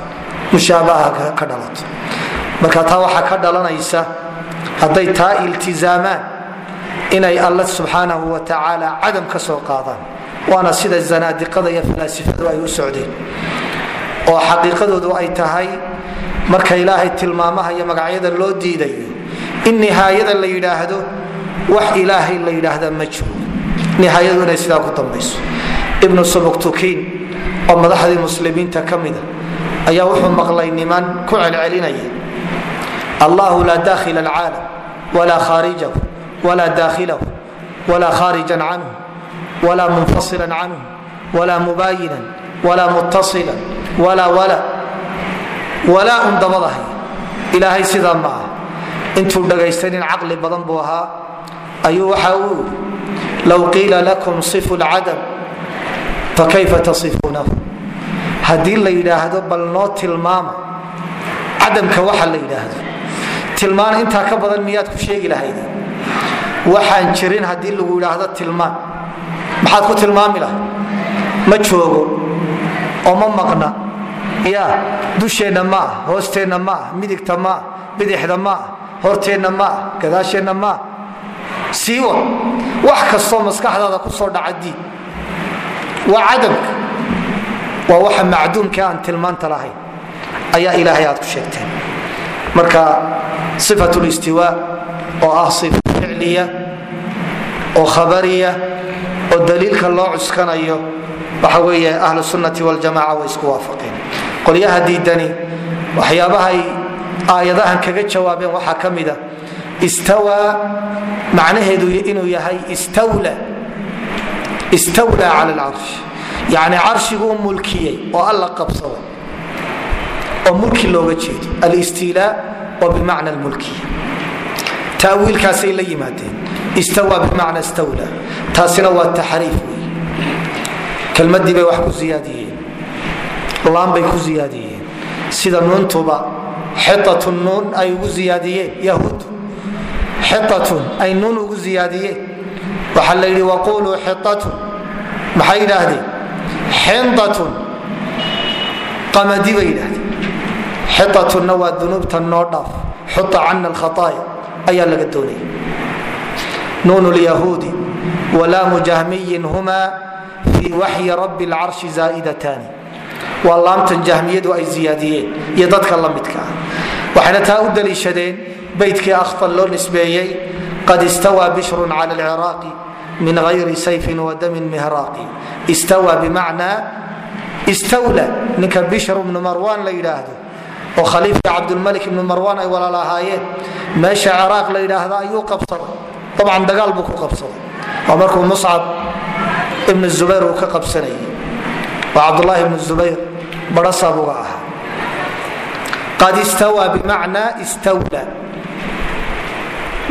marka taa waxaa ka dhalanaysa hadday taa iltizaamaan inay alle subxaanahu wa tacaala cadam ka soo qaadaan. Waana sida zanaadiqada iyo falaasifadu ay u socdeen. Oo xaqiiqadoodu ay tahay marka ilaahay tilmaamaha iyo magacyada loo diidayo in nihaayada la yidhaahdo wax ilaahay la yidhaahda ma jiro. Nihaayadu inay sidaa ku dambayso. Ibnu subuktukiin oo madaxdii muslimiinta ka mida ayaa wuxuu maqlay niman ku celcelinaya allahu laa dakhila alcaalam walaa khaarijahu walaa dakhilahu walaa khaarijan canhu walaa munfasilan canhu walaa mubaayinan walaa muttasilan walaa wala walaa un dabadahay ilaahay sidaa ma ah intuu dhagaystay nin caqli badan buu ahaa ayuu waxa uu yii low qiila lakum sifu lcadam fakayfa tasifuunahu haddii la yidhaahdo bal noo tilmaama cadamka waxa la yidhaahdo tilmaan intaa waxaan jirin haddii lagu yidhaahdo tilmaan. Maxaad ku tilmaami lahay ma joogo oo ma maqna. Ya dusheenna ma ah hoosteenna ma ah midigta ma ah bidixda ma ah horteenna ma ah gadaasheenna ma ah. Sii wad wax kastoo maskaxdaada ku soo dhaca diid waa cadamka. Waa waxa macduumka aan tilmaanta lahayn. Ayaa ilaahay aad ku sheegteen. Marka listiwa oo ah ficliya oo khabariya oo daliilka loo cuskanayo waxa weeye ahlu sunnati waljamaca way isku waafaqeen. Qolyaha diidani waxyaabahay aayadahan kaga jawaabeen waxaa ka mida istawaa macnaheedu inuu yahay istawla istawlaa cala alcarsh yacni carshiguu mulkiyey oo alla qabsaday oo mulki looga jeedo. Alistiilaa waa bimacna almulkiya tawiilkaasay la yimaadeen. Istawa bimacna stawla taasina waa taxriif wey kelmadii bay wax ku ziyaadiyeen. Laan bay ku ziyaadiyeen. Sida nuuntuba xiatu nuun ay ugu ziyaadiyeen. Yahuud xiatun ay nuun ugu ziyaadiyeen. Waxaa la yidhi waquluu xiatun maxay yidhaahdeen? Xindatun qamadi bay yidhahdeen xiatunna waa dunuubta noo dhaaf. Xuta cana alkhaaaya ayaa laga doonaya nuun lyahuudi walaamu jahmiyin humaa fii waxyi rabi lcarshi zaaidataani waa laamtan jahmiyadu ay ziyaadiyeen iyo dadka la midka ah. Waxayna taa u daliishadeen beytkii akhtal loo nisbeeyey qad istawaa bishrun cala alciraaqi min hayri sayfin wadamin mihraaqi istawa bimacnaa istawla ninka bishr bnu marwan la yidhaahdo oo khaliifka cabdulmalik ibnu marwan ay walaal ahaayeen meesha ciraaq la yidhaahda ayuu qabsaday. Dabcan dagaal buu ku qabsaday. Waa markuu muscab ibnu zubayr uu ka qabsanayay. Waa cabdulaahi ibnu zubayr barasabuga ahaa qad istawaa bimacnaa istawla.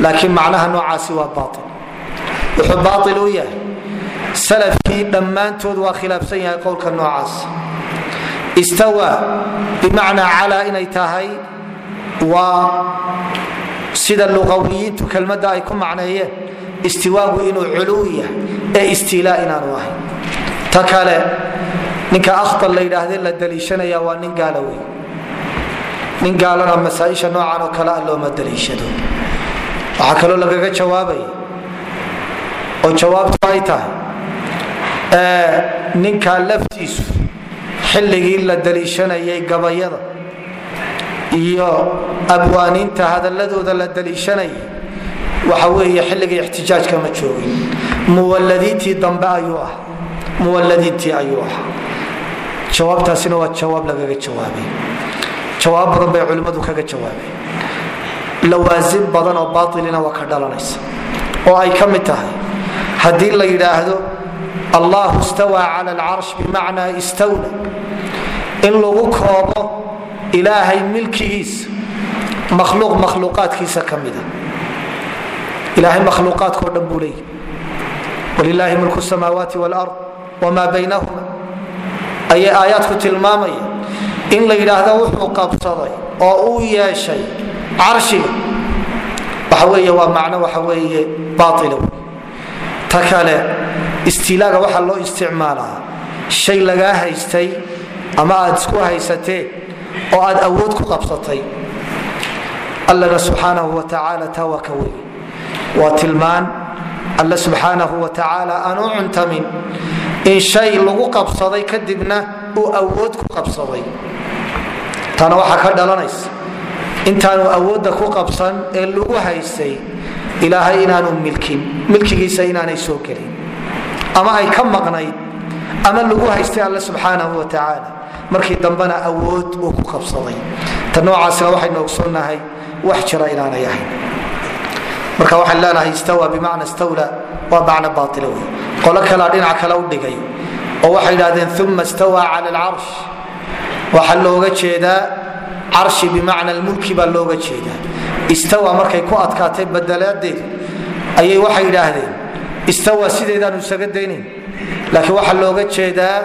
Laakiin macnaha noocaasi waa baail wuxuu baail u yahay. Salafkii dhammaantood waa khilaafsan yahay qowlka noocaas istawa. Bimacnaa calaa inay tahay waa sida luqawiyiintu kelmadda ay ku macneeyeen. Istiwaagu inuu culuw yahay ee istiilaa inaanu ahayn ta kale ninka akhtar la yidhaahde la daliishanaya waa nin gaala wey nin gaalana masaaisha noocan oo kale a looma daliishado. Waxaa kaloo lagaga jawaabaya oo jawaabtu xilligii la daliishanayay gabayada iyo abwaaniinta hadaladooda la daliishanayay. Waxa weeye xilligii ixtijaajka ma joogin. Muwaladiintii dambe ayuu ah muwaladiintii ayuu ah jawaabtaasina waa jawaab lagaga jawaabay. Jawaab badan bay culimmadu kaga jawaabeen. Lawaasin badan oo baailina waa ka dhalanaysa. Oo ay ka mid tahay haddii la yidhaahdo allahu istawaa cala alcarsh bimacnaa istawla in lagu koobo ilaahay milkigiisa makhluuq makhluuqaadkiisa ka mida. Ilaahay makhluuqaadkao dhan buu leeyahy walilaahi mulku samaawaati wlard wmaa baynahuma. Ayay aayaadku tilmaamaya. In la yidhaahdo wuxuu qabsaday oo uu yeeshay carshiga. Waxa weeye waa macno waxa wey istilaaga waxaa loo isticmaalaa. Shay lagaa haystay ama aad isku haysateen oo aad awood ku qabsatay. Allana subxaanahu watacaala taa waa ka waa tilmaan alle subxaanahu watacaala aan u cuntamin. In shay lagu qabsaday kadibna uu awood ku qabsaday. Tana waxaa ka dhalanaysa intaanu awoodda ku qabsan ee lagu haystay ilaahay inaanu milkin. Milkigiisa inaanay soo gelin ama ay ka maqnayd ama lagu haystay alle subxaanahu watacaala markii dambena awood uu ku qabsaday. Ta noocaasina waxaynu ogsoonnahay wax jira inaanay ahayn marka waxaan leenahay istawa bimacna stawla waa macno baaila wey qolo kalea dhinac kale u dhigay oo waxay idhahdeen uma stawa cala alcarsh waxaa looga jeedaa carshi bimacna lmulki baa looga jeedaa. Istawa markay ku adkaatay badalaadeedu ayay waxay idhaahdeen istawa sideedaanu isaga daynayn laakiin waxaa looga jeedaa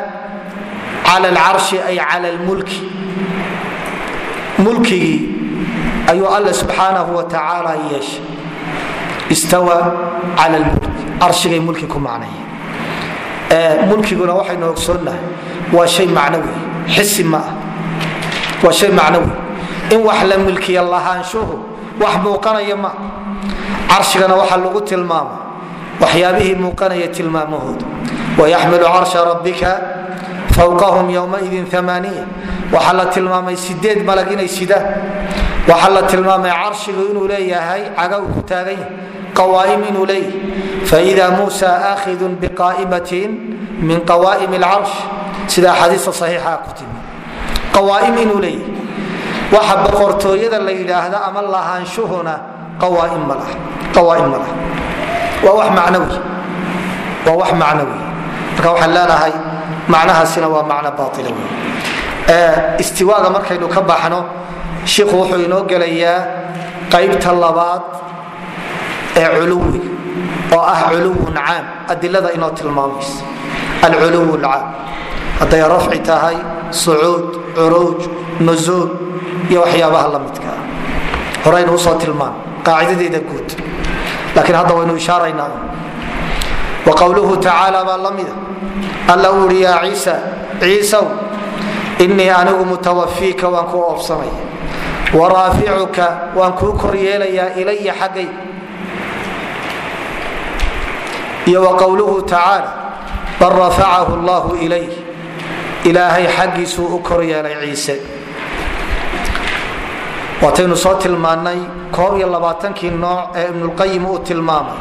cala alcarshi ay cala lmulki mulkigii ayuu alle subxaanahu watacaala yeeshay. Istawa cala lmulk carshigay mulki ku macnaya mulkiguna waxaynu ogsoonnahay waa shay macnawi. Xisi ma ah. Waa shay macnawi. In wax la milkiya lahaanshuhu wax muuqanaya ma. Carshigana waxaa lagu tilmaama waxyaabihii muuqanaya tilmaamahooda wayaxmilu carsha rabbika fawqahum yowmaidin amaaniya waxaa la tilmaamay sideed malag inay sidaan waxaa la tilmaamay carshigu inuu leeyahay caga ku taagan yahay qawaaim inuu leeyahay faida muusa akhidun biqaa'imatin min qawaa'im alcarsh sida axaadiista saxiixa ku timi qawaaim inuu leeyahay waxa boqortooyada la yidhaahda ama lahaanshuhuna qawaaim ma laha waa wax macnawi waa wax macnawi marka waxaan leenahay macnahaasina waa macno baaila wey istiwaaga markaynu ka baxno shiikhu wuxuu inoo gelayaa qaybta labaad ee culuwiga oo ah culuwun caam. Adilada inoo tilmaamaysa alculuw lcaam hadday rafci tahay sucuud curuuj nusuul iyo waxyaabaha la midkaa horaynu u soo tilmaan. Qaacidadeeda guud laakiin hadda waynu ishaaraynaa. Wa qowluhu tacaala baa la mida alla ihi yaa ciisa ciisaw innii anigu mutawafiika waan kuu oobsanaya waraaficuka waan kuu koryeelayaa ilaya xaggay. Iyo wa qowluhu tacaala bal rafacahu allahu ilayh ilaahay xaggiisuu u koryeelay ciise waataynu soo tilmaannay koob iyo labaatankii nooc ee ibnulqayim uu tilmaamay.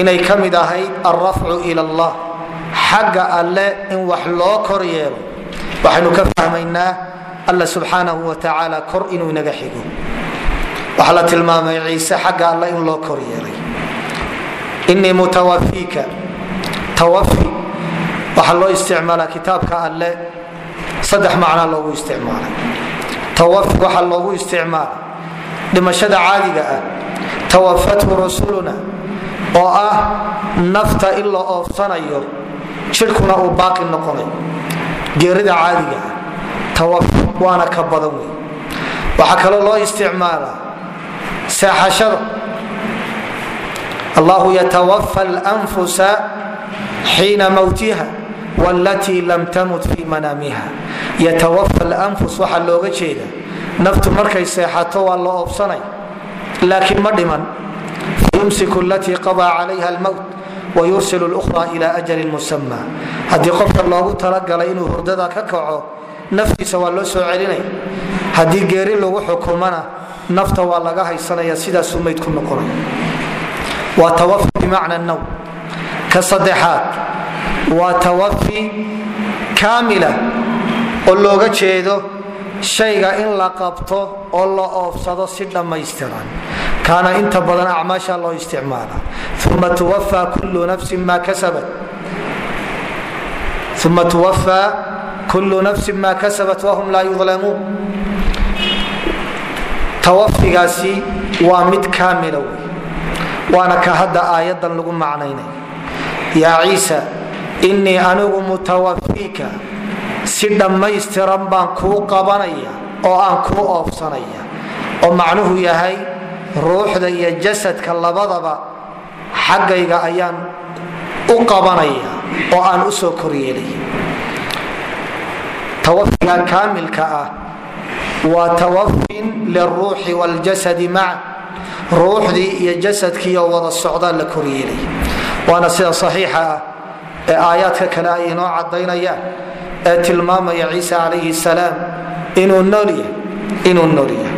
Inay ka mid ahayd alrafcu ila allah xagga alle in wax loo kor yeelo. Waxaynu ka fahmaynaa alla subxaanahu wa tacaala kor inuu inaga xigo. Waxaa la tilmaamay ciise xagga alle in loo kor yeelay. Inii mutawafiika tawafi waxaa loo isticmaalaa kitaabka alle. Saddex macnaa loogu isticmaalay tawafi waxaa loogu isticmaalay dhimashada caadiga ah. Tawafathu rasuluna oo ah nafta in la oofsanayo jidhkuna uu baaqi noqonayo geerida caadiga ah tawafi waana ka badan wey waxaa kaloo loo isticmaalaa seexashada allahu yatawafa lanfusa xiina mowtiha wlatii lam tamut fi manaamiha yatawafa lanfus waxaa looga jeeda naftu markay seexato waa la oobsanay laakiin ma dhiman. Fayumsiku latii qadaa calayha almowt wayursil lra ila ajalin musama haddii qofka loogu talagalay inuu hurdada ka kaco naftiisa waa loo soo celinaya haddii geeri lagu xukumana nafta waa laga haysanaya sidaasuu mayd ku noqonaya waa tawafi bimacna nawm ka saddexaad waa tawafi kaamila oo looga jeedo shayga in la qabto oo la oofsado si dhammaystiran. Kaana inta badan acmaasha loo isticmaala. Uma tuwafaa kullu nafsin ma kasabat. Uma tuwafaa kullu nafsin ma kasabat wahum laa yudlamuun tawafigaasi waa mid kaamila waana ka hadda aayadan lagu macnaynay yaa ciisa innii anigu mutawafiika si dhammaystiran baan kuu qabanaya oo aan kuu oofsanaya. Oo macnuhu yahay ruuxda iyo jasadka labadaba xaggayga ayaan u qabanaya oo aan u soo koryeelaya tawafiga kaamilka ah waa tawafin liruuxi waljasadi maca. Ruuxdii iyo jasadkiioo wada socdaa la koryeelaya waana sida saxiixa ah ee aayaadka kale ay inoo cadaynayaan ee tilmaamaya ciisa calayhi salaam inuu nool yahay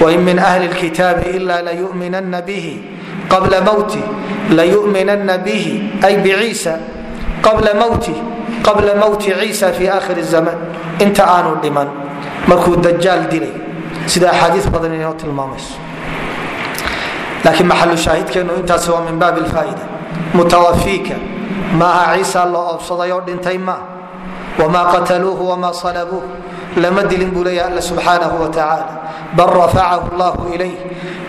wain min ahli lkitaabi ila layuminana bihi qabla mowti layuminana bihi ay biciisa qabla mowti qabla mowti ciisa fi akhiri zaman. Inta aanu dhiman markuu dajaal dilay. Sida axaadiis badan inoo tilmaamayso. Laakiin maxalu shaahidkeennu intaasi waa min baabi lfaa'ida mutawafiika maaha ciisa loo oobsaday oo dhintay maa wmaa qataluuhu wma salabuuh. Lama dilin buu leeya alla subxaanahu wa tacaala bal rafacahu llahu ilayh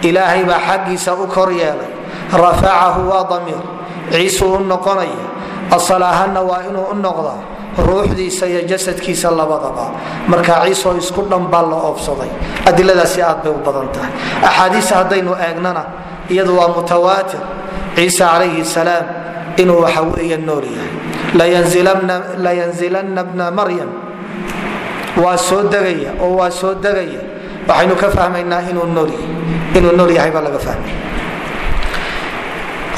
ilaahay baa xaggiisa u kor yeelay. Rafacahu waa damiir. Ciisuu u noqonaya. Asalaahana waa inuu u noqdaa ruuxdiisa iyo jasadkiisa labadaba. Marka ciisoo isku dhan baa la oobsaday adiladaasi aad bay u badan tahay. Axaadiista haddaynu eegnana iyadu waa mutawaatir. Ciisa calayhi salaam inuu waxa weeye nool yahay. Layanzilana bna maryam. Waa soo degaya oo waa soo degaya. Waxaynu ka fahmaynaa inuu nool yahay. Baa laga fahmay.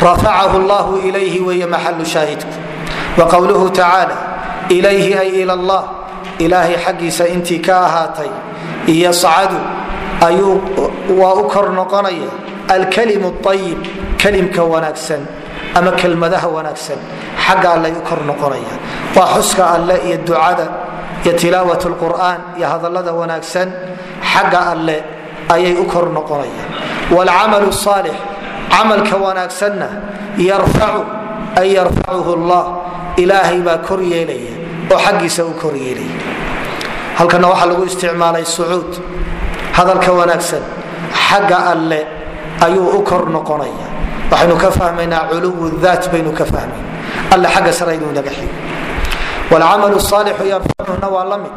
Rafacahu llahu ilayhi weeye maxalu shaahidku. Wa qowluhu tacaala ilayhi ay ila allah. Ilaahay xaggiisa intii ka ahaatay. Yascadu waa u kor noqonaya. Alkalimu ayib kalimka wanaagsan ama kelmadaha wanaagsan. Xagga allay u kor noqonaya. Waa xuska alle iyo ducada iyo tilaawat lqur'aan iyo hadallada wanaagsan xagga alle ayay u kor noqonayaan wlcamalu saalix camalka wanaagsanna yarfacu ay yarfacuhu allah. Ilaahay baa kor yeelaya oo xaggiisa u kor yeelaya. Halkana waxaa lagu isticmaalay sucuud hadalka wanaagsan xagga alle ayuu u kor noqonaya waxaynu ka fahmaynaa culuwu daat baynu ka fahmayna alle xagga sare naga xigo wlcamal saalixu yarfacuhuna waa la mid.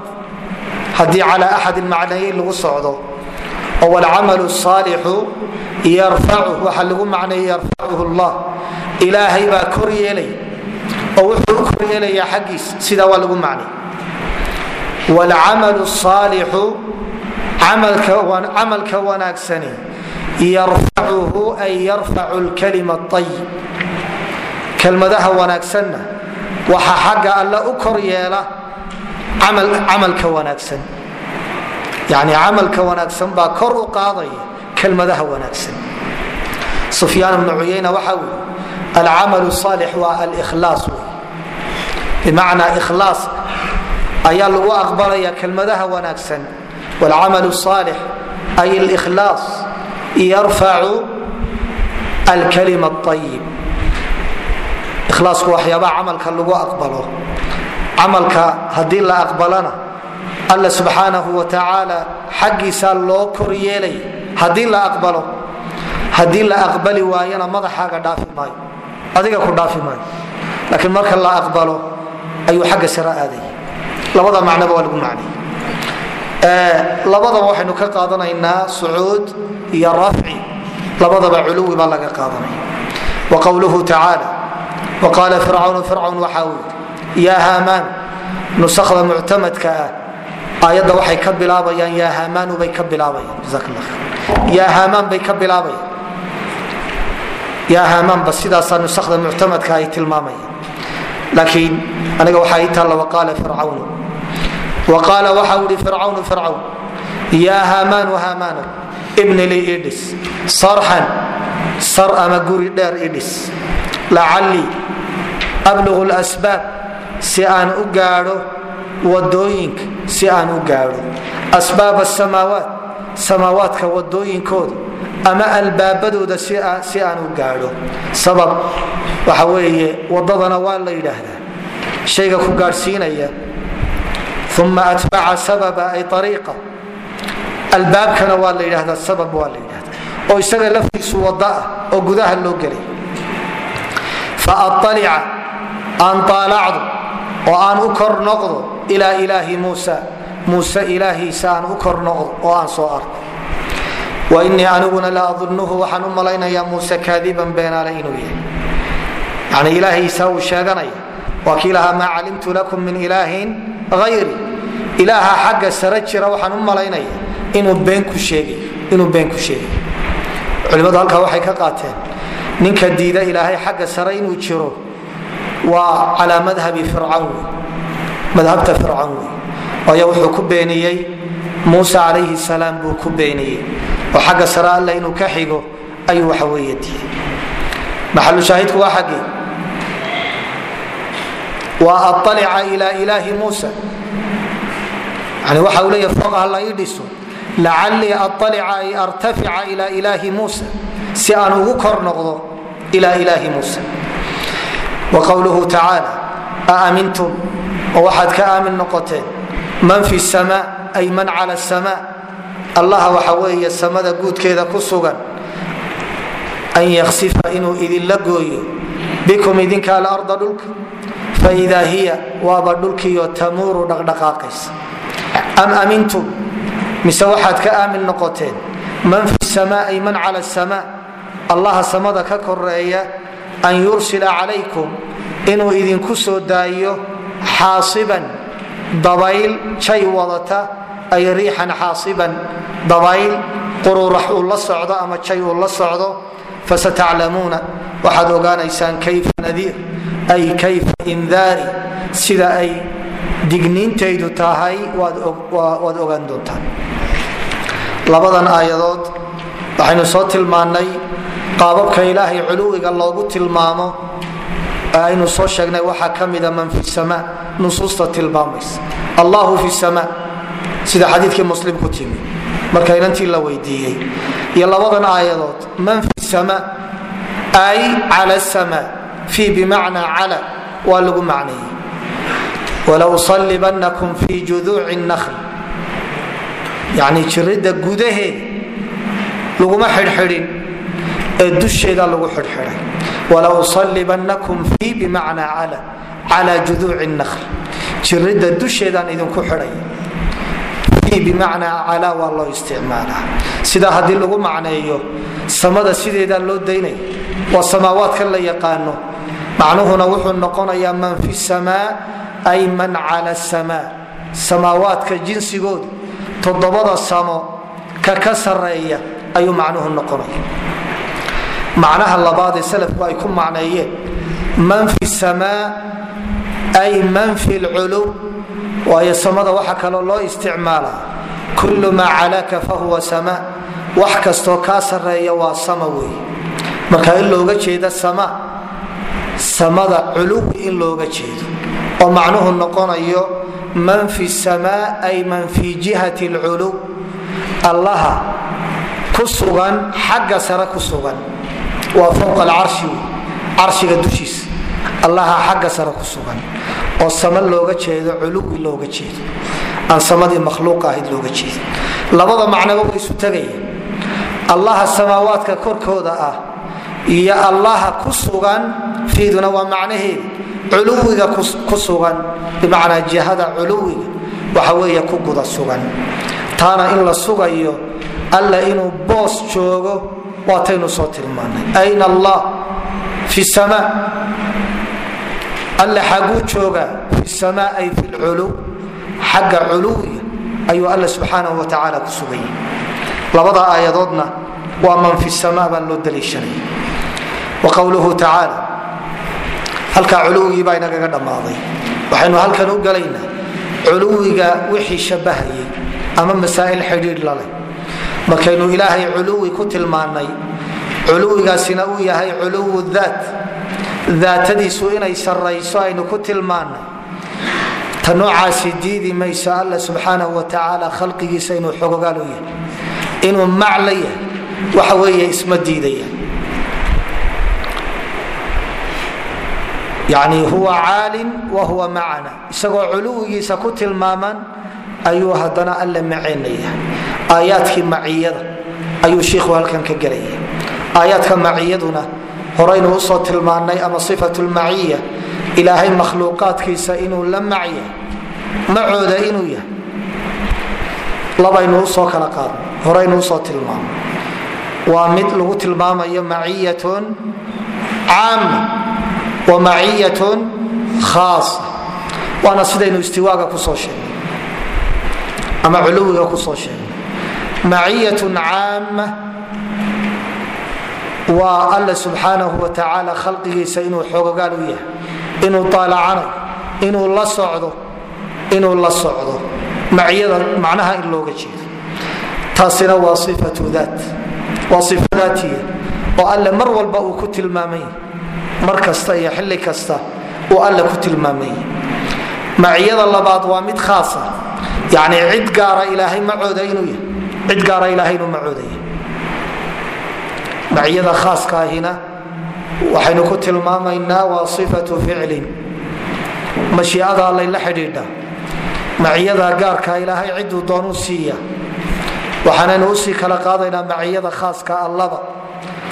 Haddii cala axadin macnayeyn lagu socdo oo wlcamal saalixu yarfacu waxaa lagu macneeye yarfacuhu llah ilaahay baa kor yeelay oo wuxuu u kor yeelayaa xaggiis. Sidaa waa lagu macnay. Wlcamal saalixu camalka wanaagsani yarfacuhu ay yarfacu lkalima ayib kelmadaha wanaagsanna waxa xagga alle u kor yeela camalka wanaagsan. Yani camalka wanaagsan baa kor u qaadaya kelmadaha wanaagsan. Sufyaan bnu cuyayna waxa ui alcamal saalix waa alkhlaas wey bimacnaa ikhlaas ayaa lagu aqbalaya kelmadaha wanaagsan. Wlcamal saalix ay lkhlaas yarfacu alkalima ayib ikhlaasku waxyaabaha camalka lagu aqbalo. Camalka haddii la aqbalana alla subxaanahu wa tacaala xaggiisaa loo kor yeelay haddii la aqbalo. Haddii la aqbali waayana madaxaaga dhaafi maayo adiga ku dhaafi maayo. Laakiin marka la aqbalo ayuu xagga sare aaday. Labada macnoba waa lagu macnay. Labadaba waxaynu ka qaadanaynaa sucuud iyo rafci. Labadaba culuwi baa laga qaadanaya wa qowluhu tacaala waqaala fircaunu fircawn waxaa yidhi yaa haamaan nusakda muctamadka ah aayadda waxay ka bilaabayaan yaa haamaanu bay ka bilaabayaan. Jaak la yaa haamaan bay ka bilaabayaan. Yaa haamaanba sidaasaa nusakda muctamadka ay tilmaamayaan. Laakiin aniga waxaa ii taalla waqaala fircawnu waqaala waxa uu ihi fircawnu fircawn yaa haamaanu haamaano ibni lii idhis sarxan sar ama guri dheer idhis lacallii ablugu lsbaab si aan u gaadho waddooyinka si aan u gaadho. Asbaab asamaawaat samaawaadka wadooyinkooda ama albaabadooda si aan u gaadho. Sabab waxa weeye wadadana waa la yidhaahdaa. Shayga ku gaadhsiinaya. Uma atbaca sababa ay ariiqa albaabkana waa la yidhahdaa sabab waa la yidhahdaa. oo isaga laftiisu wada ah oo gudaha loo gelay. Faalica aan aalacdo oo aan u kor noqdo ilaa ilaahi muusa. Muuse ilaahiisa aan u kor noqdo oo aan soo arko. Wainii aniguna la adunuhu waxaan u malaynayaa muuse kaadiban beenaale inuu yahay. Yani ilaahiisa uu sheeganaya waa maa calimtu lakum min ilaahin ayri ilaaha xagga sare jira waxaan u malaynaya inuu been ku sheegay. Culimadu halkaa waxay ka qaateen ninka diida ilaahay xagga sare inuu jiro waa calaa madhabi fircawn madhabta fircawn waayo wuxuu ku beeniyey muuse calayhi salaam buu ku beeniyey. Oo xagga sare alla inuu ka xigo ayuu waxa weeye diiday maxalushaahidku waa xaggee? Waa aalica ilaa ilaahi muusa. Yani waxa uu leeya fooq ha la ii dhiso lacallii aalica ay artafica ila ilaahi muusa si aan ugu kor noqdo ila ilaahi muusa wa qowluhu tacaala a amintum oo waxaad ka aamin noqoteen man fi sama ay man cala sama allaha waxa weeye samada guudkeeda ku sugan an yaksifa inuu idinla gooyo bikum idinka alarda dhulka faidaa hiya waaba dhulkiiyo tamuuru dhaqdhaqaaqaysa am amintum mise waxaad ka aamin noqoteen man fi sama ay man cala sama allaha samada ka koreeya an yursila calaykum inuu idinku soo daayo xaasiban dabayl jay wadata ay riixan xaasiban dabayl qururax uu la socdo ama jay uu la socdo fasataclamuuna waxaad ogaanaysaan kayfa nadiir ay kayfa indaari. Sida ay digniintaydu tahay waad ogaan doontaan labadan aayadood waxaynu soo tilmaannay qaababka ilaahay culuwiga loogu tilmaamo aynu soo sheegnay waxaa ka mida man fi sama nusuusta tilmaamaysa. Allahu fi sama. Sida xadiikii muslim ku timi. Marka inantii la weydiiyey. Iyo labadan aayadood. Man fi sama. Ay cala sama. Fi bimacnaa cala. Waa lagu macneeyey. Walausallibannakum fii juduuci nakhl yacni jiridda gudaheeda laguma xidhxidhin ee dusheeda lagu xidhxidhay. Walausallibannakum fii bimacnaa cala cala juduuci nakhl jiridda dusheedaan idinku xidhay. Fii bimacnaa cala waa loo isticmaalaa. Sidaa lagu macneeyo samada sideedaa loo daynaya waa samaawaadka la yaqaano. Macnuhuna wuxuu noqonayaa man fi samaa ay man cala samaa. Samaawaadka jinsigooda toddobada samo ka ka sareeya ayuu macnuhu noqonaya macnaha labaad ee salafku ay ku macneeyeen man fi samaa ay man fi lculuw. Waayo samada waxa kaloo loo isticmaalaa kullu maa calaka fahuwa sama wax kastoo kaa sareeya waa sama weeye. Marka in looga jeeda sama samada culuwi in looga jeedo oo macnuhu noqonayo man fi samaa ay man fi jihati lculuw allaha ku xagga sare ku sugan. Waa fowqa alcarshi carshiga allaha xagga sare ku oo sama looga jeedo culuwi looga jeedo. Aan samadii makhluuqa ahayd looga jeedo. Labada macnaba way isu tegaya allaha samaawaadka korkooda ah iyo allaha ku sugan fiiduna waa macnaheeda culuwiga ku sugan bimacnaa jihada culuwiga waxa weeye ku guda sugan. Taana in la sugayo alla inuu boos joogo waataynu soo tilmaanay ayna allah fi sama alle xaguu jooga fi sama ay fi lculuw xagga culuwiga ayuu alle subxaanahu wa tacaala ku sugaya labada aayadoodna waa man fi sama baa loo daliishanaya wa qowluhu tacaala halkaa culuwigii baa inagaga dhammaaday. Waxaynu halkan u galaynaa culuwiga wixii shabahayay ama masaa'il xidhiidh laleh markaynu ilaahay culuwi ku tilmaannay culuwigaasina uu yahay culuwu daat. Daatadiisu inay sarayso aynu ku tilmaannay. Ta noocaasi diidi mayso alla subxaanahu wa tacaala khalqigiisa inuu xogogaal u yahay. Inuu macla yahay. Waxa weeye isma diidaya yani huwa caalin wa huwa macana isagoo culuwigiisa ku tilmaaman ayuu haddana alle maceynaya. Aayaadkii maciyada ayuu shiikhu halkan ka gelaya aayaadka maciyaduna horaynu u soo tilmaannay ama sifatu ilaahay makhluuqaadkiisa inuu la macya macooda inuu yahay labaynu u soo kala qaadno horaynu u soo tilmaano waa mid lagu tilmaamayo maciyatun caama wa maciyatun khaasa waana sidaynu istiwaaga ku soo sheegnay. Ama culuwiga ku soo sheegnay. Maciyatun caama waa alla subxaanahu wa tacaala khalqigiisa inuu xoogogaal u yahay. Inuu aalacanayo inuu la socdo. Inuu la socdo. Maciyada macnaha in looga jeedo. Taasina waa ifatu daat. Waa ifo alle mar walba uu ku tilmaamay mar kasta iyo xilli kasta uu alle ku tilmaamay. Maciyada labaad waa mid khaasa. Yani cid gaara ilaahay macooda inuu yahay cid gaara ilaahay inuu macooda yahay maciyada khaaska ahina waxaynu ku tilmaamaynaa waa ifatu ficlin. Mashiicada allay la xidhiidha. Maciyada gaarka ilaahay ciduu doonuu siiya. Waxaanaynu u sii kala qaadaynaa maciyada khaaska allaba.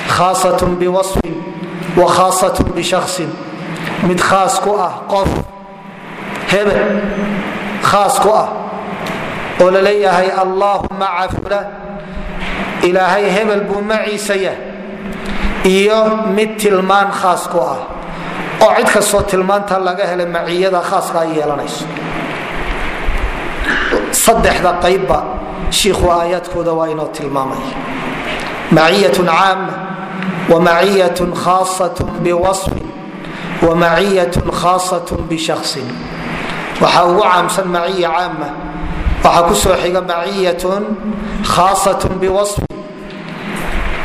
Khaasatun biwasfin wa khaasatun bishaksin mid khaas ku ah qof hebel khaas ku ah oo la leeyahay allahu maca fulan ilaahay hebel buu maciisa yahay iyo mid tilmaan khaas ku ah oo cid kastoo tilmaanta laga helay maciyada khaaska ay yeelanayso saddexda qaybba shiikhu aayaadkooda waa inoo tilmaamaya maciyatun caama wa maciyatun khaasatun biwasfin wa maciyatun khaasatun bishaksin waxaa ugu caamsan maciya caama waxaa ku soo xiga maciyatun khaasatun biwasfin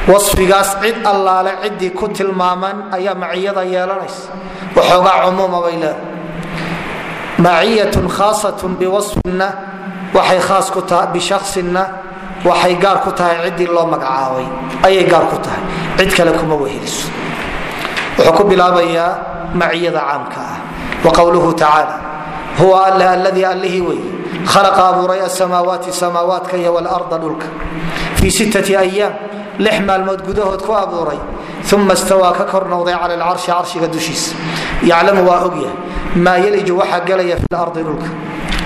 wasfigaas cid allaale ciddii ku tilmaaman ayaa maciyada yeelanaysa waxoogaa cumuuma bay leedahay maciyatun khaasatun biwasfinna waxay khaas ku waxay gaar ku tahay ciddii loo magacaabay. Ayay gaar ku tahay. Cid kale kuma weheliso. Wuxuu ku bilaabayaa maciyada caamka ah. Wqowluhu tacaala huwa alle alladii allihii wey. Khalaqa abuuray asamaawaati samaawaadka iyo wlarda dhulka. Fii sittati ayaam lix maalmood gudahood ku abuuray. Uma stawaa ka kor noqday cala alcarshi carshiga dushiisa. Yaclamu waa ogyahay maa yeliju waxa gelaya fi lardi dhulka.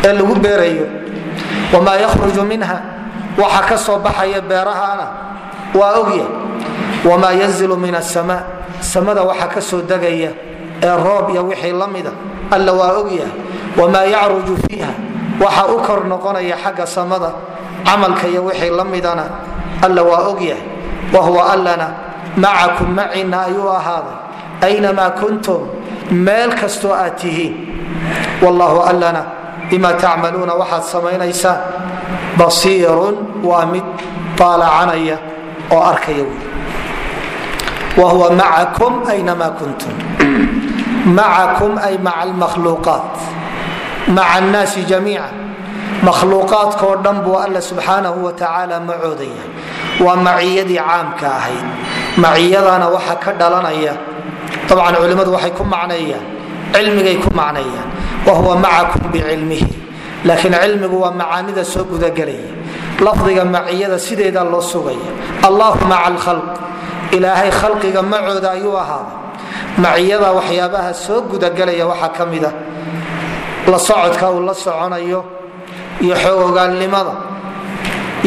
Ee lagu beerayo wamaa yakhruju minha waxa ka soo baxaya beerahaana waa ogyahay wamaa yanzilu min asamaa samada waxa ka soo degaya ee roob iyo wixii la mida alla waa ogyahay wamaa yacruju fiiha. Waxa u kor noqonaya xagga samada camalka iyo wixii la midana alla waa ogyahay wahuwa allana macakum macina ayuu ahaaday. Aynamaa kuntum? Meel kastoo aad tihiin. Wallaahu allana bima tacmaluuna waxaad samaynaysaan basiirun waa mid taalacanaya oo arkaya wy wahuwa macakum aynamaa kuntum. Macakum ay maca almakhluuqaat. Maca annaasi jamiica makhluuqaadkoo dhan buu alla subxaanahu wa tacaala macoodaya waa maciyadii caamka ahayd. Maciyadana waxa ka dhalanaya. Dabcan culimmadu waxay ku macneeyaan cilmigay ku macneeyaan wahuwa macakum bicilmihi laakiin cilmigu waa macaanida soo gudagelaya. Lafdiga maciyada sideedaa loo sugaya allahu maca alkhalq ilaahay khalqiga macooda ayuu ahaaday maciyada waxyaabaha soo gudagelaya waxaa ka mida la socodka uu la soconayo iyo xoogogaalnimada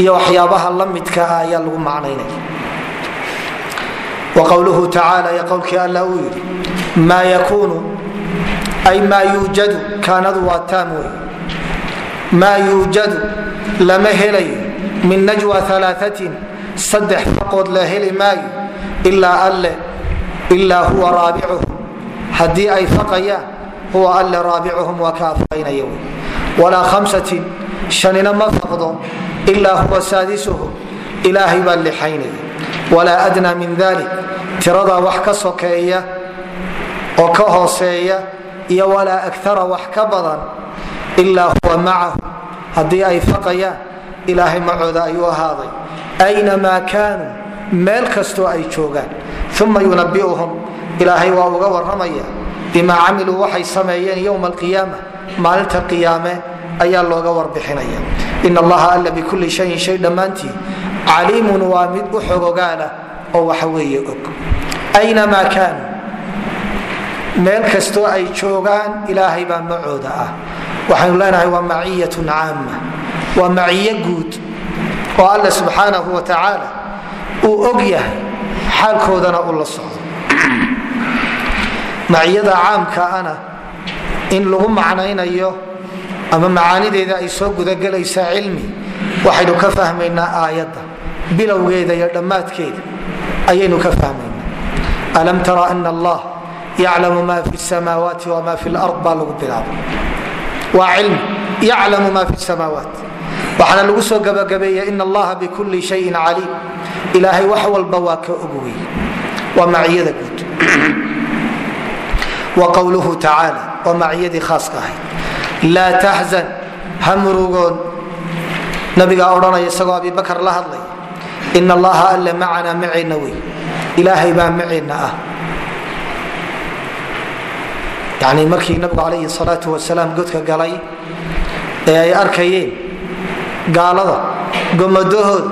iyo waxyaabaha la midka ah ayaa lagu macnaynaya. Wa qowluhu tacaala iyo qowlkii alla uu yidhi maa yakuunu ay maa yuujadu kaanadu waa taam wey maa yuujadu lama helayo min najwa alaatin saddex faqood la heli maayo ilaa alle ilaa huwa raabicuhum. Haddii ay faqayaan huwa alle raabicuhum waa ka afqaynaya walaa khamsatin shanina ma faqdo ilaa huwa saadisuhum ilaahay baa lixaynaya. Walaa adnaa min dalik tiradaa wax ka sokeeya oo ka hooseeya iyo walaa akara wax ka badan ilaa huwa macahu haddii ay faqayaan ilaahay macooda ayuu ahaaday. Aynamaa kaanuu meel kastoo ay joogaan. Uma yunabiuhum ilaahay waa uga waramaya bimaa camiluu waxay sameeyeen yowma alqiyaama. Maalinta qiyaame ayaa looga warbixinaya. In allaha alla bikulli shayin shay dhammaantii caliimun waa mid u xogogaala oo waxa weeye og. Aynamaa kaanuu meel kastoo ay joogaan ilaahay baa macooda ah waxaynu leenahay waa maciyatun caama waa maciyo guud oo alla subxaanahu wa tacaala uu og yahay xaalkoodana uu la socdo. Maciyada caamka ana in lagu macnaynayo ama macaanideeda ay soo gudagelaysaa cilmi waxaynu ka fahmaynaa aayadda bilowgeeda iyo dhammaadkeeda ayaynu ka fahmaynaa. Alam tara ana allah yaclamu ma fi samaawaati wma fi lard baa lagu bilaabay waa cilmi yaclamu ma fi samaawaat waxaana lagu soo gabagabeeya in allaha bikulli shayin caliim ilaahay wax walba waa ka ogwey waa maciyada guud. Wa qowluhu tacaala waa maciyadii khaaska ahayd. Laa taxzan ha murugoon. Nabigaa odhanaya isagoo abibakar la hadlaya in allaha alle macanaa maceenna wey ilaahay baa maceenna ah yani markii nabigu calayhi salaatu wasalaam godka galay ee ay arkayeen gaalada gomadahooda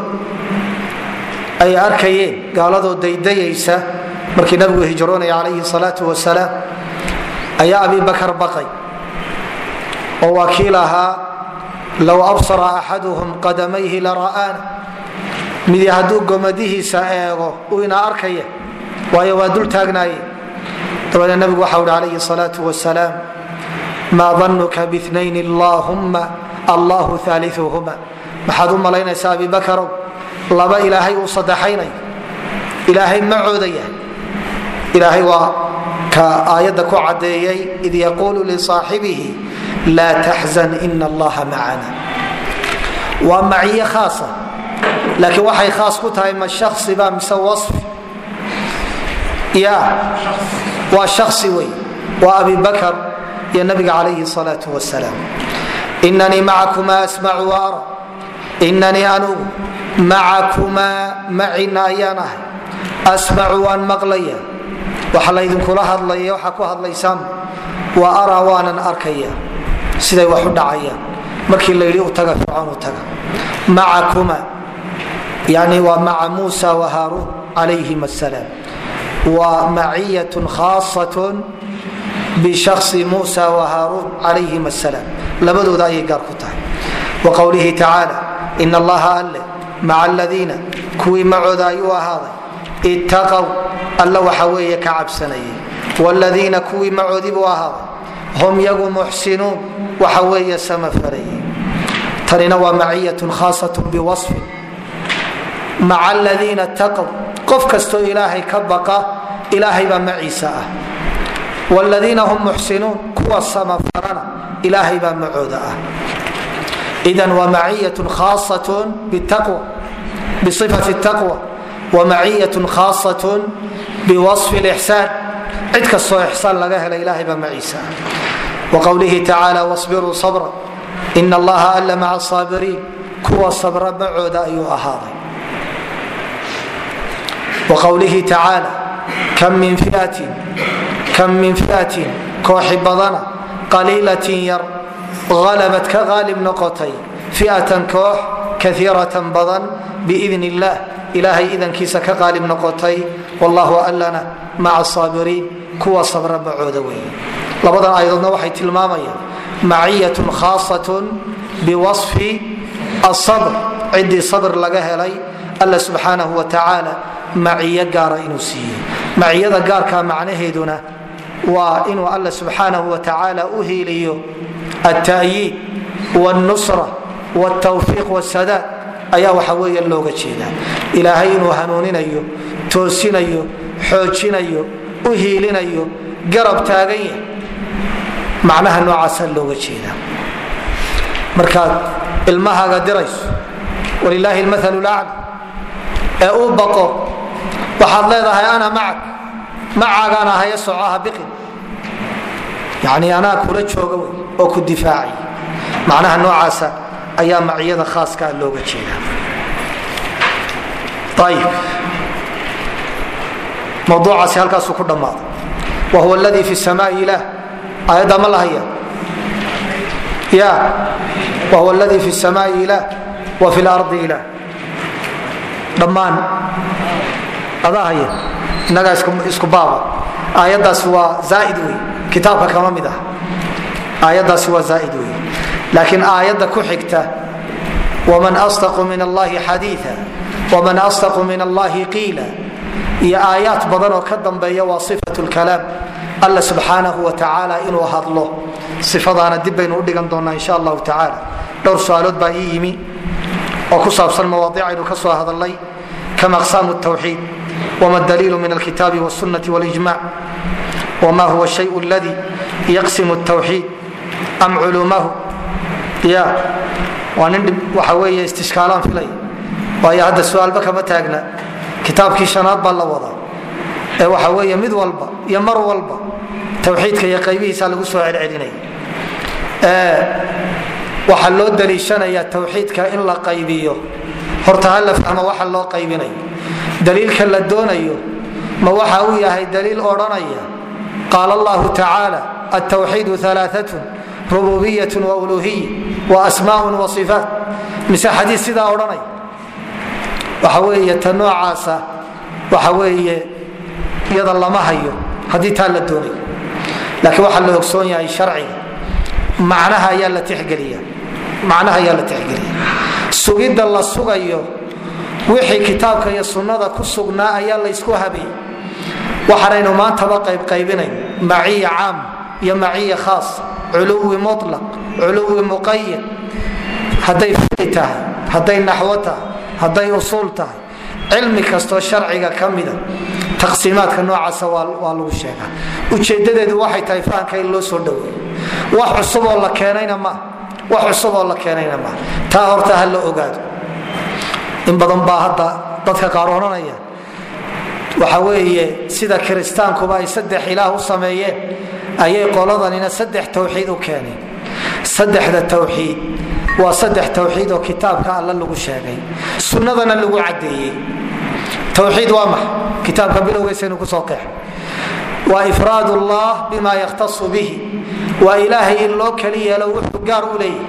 ay arkayeen gaaladoo daydayaysa markii nabigu hijroonaya calayhi salaatu wasalaam ayaa abibakar baqay. Oo waa kii lahaa low absara axaduhum qadamayhi lara'aana midi hadduu gomadihiisa eego uu ina arkaya waayo waa dul taagnaaye dabeedna nabigu waxa uhi calayhi salaau wasalaam maa danuka binayn allahumma allahu aaliuhuma maxaad u malaynaysaa abibakarow laba ilaahay uu saddexaynayo ilaahay ma coodaya. Ilaahay waa ka aayadda ku caddeeyey id yaquulu lisaaxibihi laa taxzan ina allaha macana waa maciye khaasa laakiin waxay khaas ku tahay ma shaksiba mise wasfi ya waa shasi wey waa abibakr iyo nabiga calayhi salaau wasalaam inanii macakumaa asmacu waara inanii anugu macakumaa macina ayaan ahay. Asmacu waan maqlaya waxa laydinkula hadlaya waxaa ku hadlaysaan wa araa waanan arkaya siday wax u dhacayaan. Markii la yidhi u taga fircoon u taga. Macakuma yani waa maca muusa wa haaruun calayhim asalaam waa maciyatun khaasatun bishasi muusa wa haaruun calayhim asalaam labadooda ayay gaar ku tahay. Wa qowlihi tacaala in allaha alle maca aladiina kuwii macooda ayuu ahaaday. Ittaqow alla waxa weeye ka cabsanayay. Wladiina kuwii macoodii buu ahaaday. Hum yagu muxsinuun waxa weeye samafarayay tanina waa maciyatun khaasatun biwasfin maca aladiina taqow qof kastoo ilaahay ka baqa ilaahay baa maciisa ah. Wladiina hum muxsinuun kuwa samafarana ilaahay baa macooda ah. Idan waa maciyatun khaasatun bifati taqwa wa maciyatun khaasatun biwasfi lixsaan cid kastoo ixsaan laga hela ilahay baa maciisa ah. Wqowlihi tacaala wsbiruu sabra in allaha alla maca saabiriin kuwa sabra macooda ayuu ahaaday wqowlihi tacaala kam min fiatin kooxi badana qaliilatin yar alabat ka qaalib noqotay fiatan koox kaiiratan badan biidn illah ilaahay idankiisa ka qaalib noqotay wallahu allana maca saabiriin kuwa sabra macooda weeye labadan aayadoodna waxay tilmaamayaan maciyatun khaasatun biwasfi asabr ciddii sabr laga helay alla subxaanahu wa tacaala maciyo gaara inuu siiyey. Maciyada gaarka macnaheeduna waa inuu alla subxaanahu wa tacaala u hiiliyo alta'yiid wاlnusra wاltawfiiq wsadaad ayaa waxa weeya looga jeedaa. Ilaahay inuu hanuuninayo toosinayo xoojinayo u hiilinayo garab taagan yahay. Macnaha noocaasaa looga jeedaa. Markaad ilmahaaga dirayso walilaahi almaal lacla ee uu baqo waxaad leedahay ana macak macaagaan ahaya socoha biqin. Yani anaa kula jooga wey oo ku difaacay. Macnaha noocaasa ayaa maciyada khaaskaa looga jeedaa. Ayib mawduucaasi halkaasuu ku dhammaaday wa huwa ladii fi samaai ilaah aayadda ma lahaya ya? Wahuwa ladii fi samaai ilaah wa fi lardi ilaah dhammaan adaa haya innagaa isku baaba. Aayaddaasi waa zaaid wey kitaabka kama mid ah. Aayaddaasi waa zaaid wey laakiin aayadda ku xigta waman asdaqu min allahi xadiia waman asdaqu min allahi qiila iyo aayaad badan oo ka dambeeya waa sifat lkalaam alla subxaanahu wa tacaala inuu hadlo. Ifadaana dib baynu u dhigan doonaa insha allahu tacaala dhowr su'aalood baa ii yimi oo ku saabsan mawaadiicaynu ka soo hadalnay kama aqsaamu tawxiid wma daliilu min alkitaabi wاsunati wاlijmac wma huwa shay ladii yaqsimu tawxiid am culumahu ya waa nin waxa weeye istishkaalaan filay waayo hadda su'aalba kama taagna kitaabkii shanaad baa la wadaa ee waxa weeye mid walba iyo mar walba tawxiidka iyo qaybihiisa lagu soo celcelinaya waxaa loo daliishanaya tawxiidka in la qaybiyo horta ha la fahmo waxa loo qaybinayo daliilka la doonayo ma waxa uu yahay daliil odhanaya qaala allahu tacaala altawxiidu alaaatun rububiyat wauluhiya waasmaun waifaat mise xadii sidaa odhanaya waxa weeye ta noocaasa waxa weeye iyada lama hayo haddii taa la doonayo laakiin waxaa la ogsoon yahay sharciga macnaha ayaa la tixgeliya macnaha ayaa la tixgeliya sugidda la sugayo wixii kitaabka iyo sunnada ku sugnaa ayaa laysku habeeyey waxaanaynu maantaba qaybqaybinayn maciya caam iyo maciya khaas culuwi mulaq culuwi muqayad hadday fiqi tahay hadday naxwo tahay hadday usuul tahay cilmi kastoo sharciga ka mida taqsiimaadka noocaasa waa lagu sheegaa. Ujeedadeedu waxay tahay fahamka in loo soo dhaweeyo wax cusuboo la keenayna ma wax cusuboo la keenayna ma. Taa horta ha la ogaado. In badan baa hadda dadka qaar odhanaya waxa weeye sida kiristaankuba ay saddex ilaah u sameeyeen ayay qoladanina saddex tawxiid u keeneen. Saddexda tawxiid waa saddex tawxiid oo kitaabka alla lagu sheegay. Sunnadana lagu caddeeyey. Tawxiid waa maxa kitaabka bilowgiisaynu ku soo qeex waa ifraad llah bima yakhtasu bihi waa ilaahay in loo keli yeelo wuxuu gaar u leeyahy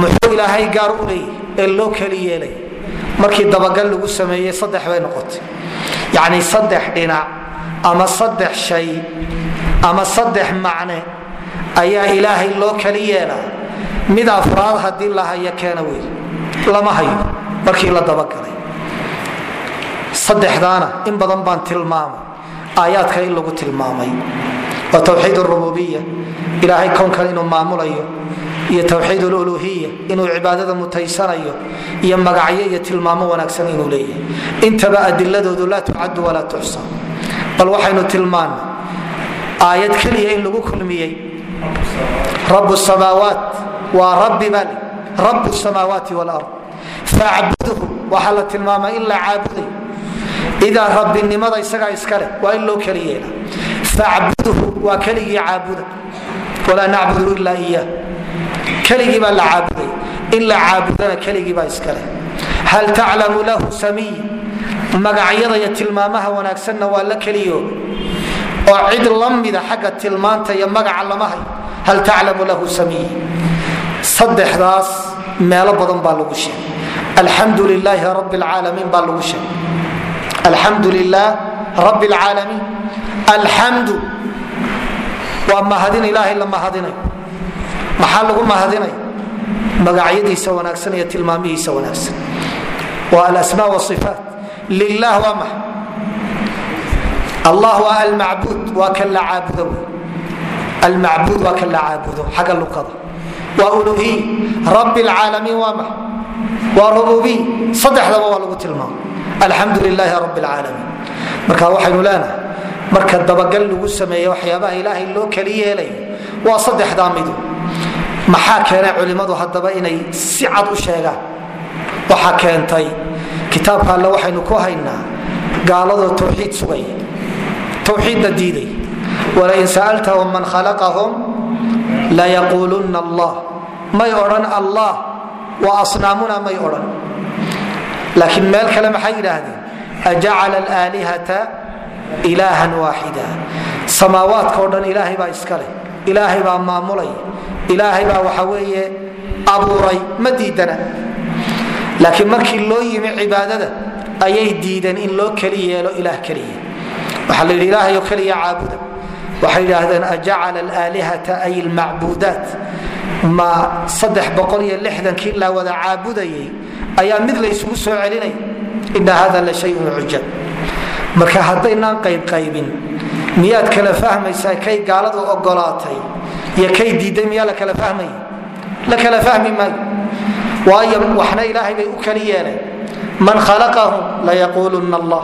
muxuu ilaahay gaar u leeyahy ee loo keli yeelay? Markii dabagal lagu sameeyey saddex bay noqotay. Yacni saddex dhinac ama saddex shay ama saddex macne ayaa ilaahay loo keli yeelaa. Mid afraad haddii la haya keena wey lama hayo. Markii la dabagalay. Saddexdaana in badan baan tilmaamay. Aayaadka in lagu tilmaamay waa towxiid rububiya ilaahay kownkan inuu maamulayo iyo towxiid luluhiya inuu cibaadada mutaysanayo iyo magacyo iyo tilmaamo wanaagsan inuu leeyahay. Intaba adiladoodu laa tucadu walaa tuxsa. Bal waxaynu tilmaannay aayad keliya in lagu kulmiyey rabu samaawaat waa rabbi bal rabu samaawaati wlard facbudhu waxaa la tilmaama in la caabuday. Idaa rabbinimada isagaa iskaleh waa in loo keli yeela facbudhu waa keligii caabuda. walaa nacbudu ila iya keligii baa la caabuday. in la caabudana keligii baa iskaleh hal taclamu lahu samiy magacyada iyo tilmaamaha wanaagsanna waa la keliyoobay oo cid la xagga tilmaanta iyo magaca lama hayo hal taclamu lahu samiy saddexdaas meelo badan baa lagu sheegay. alxamdu lilaahi rabi lcaalamiin baa lagu sheegay. alxamdu lilah rabi lcaalamiin alxamdu waa mahadin ilaahay la mahadinayo maxaa lagu mahadinaya magacyadiisa wanaagsan iyo tilmaamihiisa wanaagsan. Waa alasma waifaat lilah waa maxa allah waa almacbuud waa kan la caabudo. Almacbuud waa kan la caabudo. Xagga luqada waa uluhiy rabi lcaalamiin waa maxa waa rububiy saddexdaba waa lagu tilmaamo alxamdu lilaahi rabi lcaalamiin marka waxaynu leenahay marka dabagal lagu sameeye waxyaabaha ilaahay loo keli yeelay waa saddexdaa midu maxaa keenay culimmadu haddaba inay si cad u sheegaan? Waxaa keentay kitaabka alle waxaynu ku haynaa gaaladoo towxiid sugaya towxiidna diiday walain sa'altahum man khalaqahum layaquulunna allah. May odhan allah waa asnaamuna may odhan. Laakiin meel kale maxay yidhaahdeen? Ajacala alaalihata ilaahan waaxida samaawaadka o dhan ilaahay baa iska leh. Ilaahay baa maamulay. Ilaahay baa waxa weeye abuuray. Ma diidana. Laakiin markii loo yimi cibaadada ayay diideen in loo keli yeelo ilaah keliya. Waxaa la yidhi ilaahayo keliya caabuda. Waxay yidhaahdeen ajacala alaalihata ay almacbuudaat. Ma lixdankii la wada caabudayay ayaa mid la ysugu soo celinay. Ina hada la shayun cujab marka haddaynaan qaybqaybin miyaad kala fahmaysaa kay gaaladu ogolaatay? Iyo kay diiday miyaa la kala fahmaya la kala fahmi maayo waayo waxna ilaahay bay u kali yeeleen. Man khalaqahum layaquulunna allah.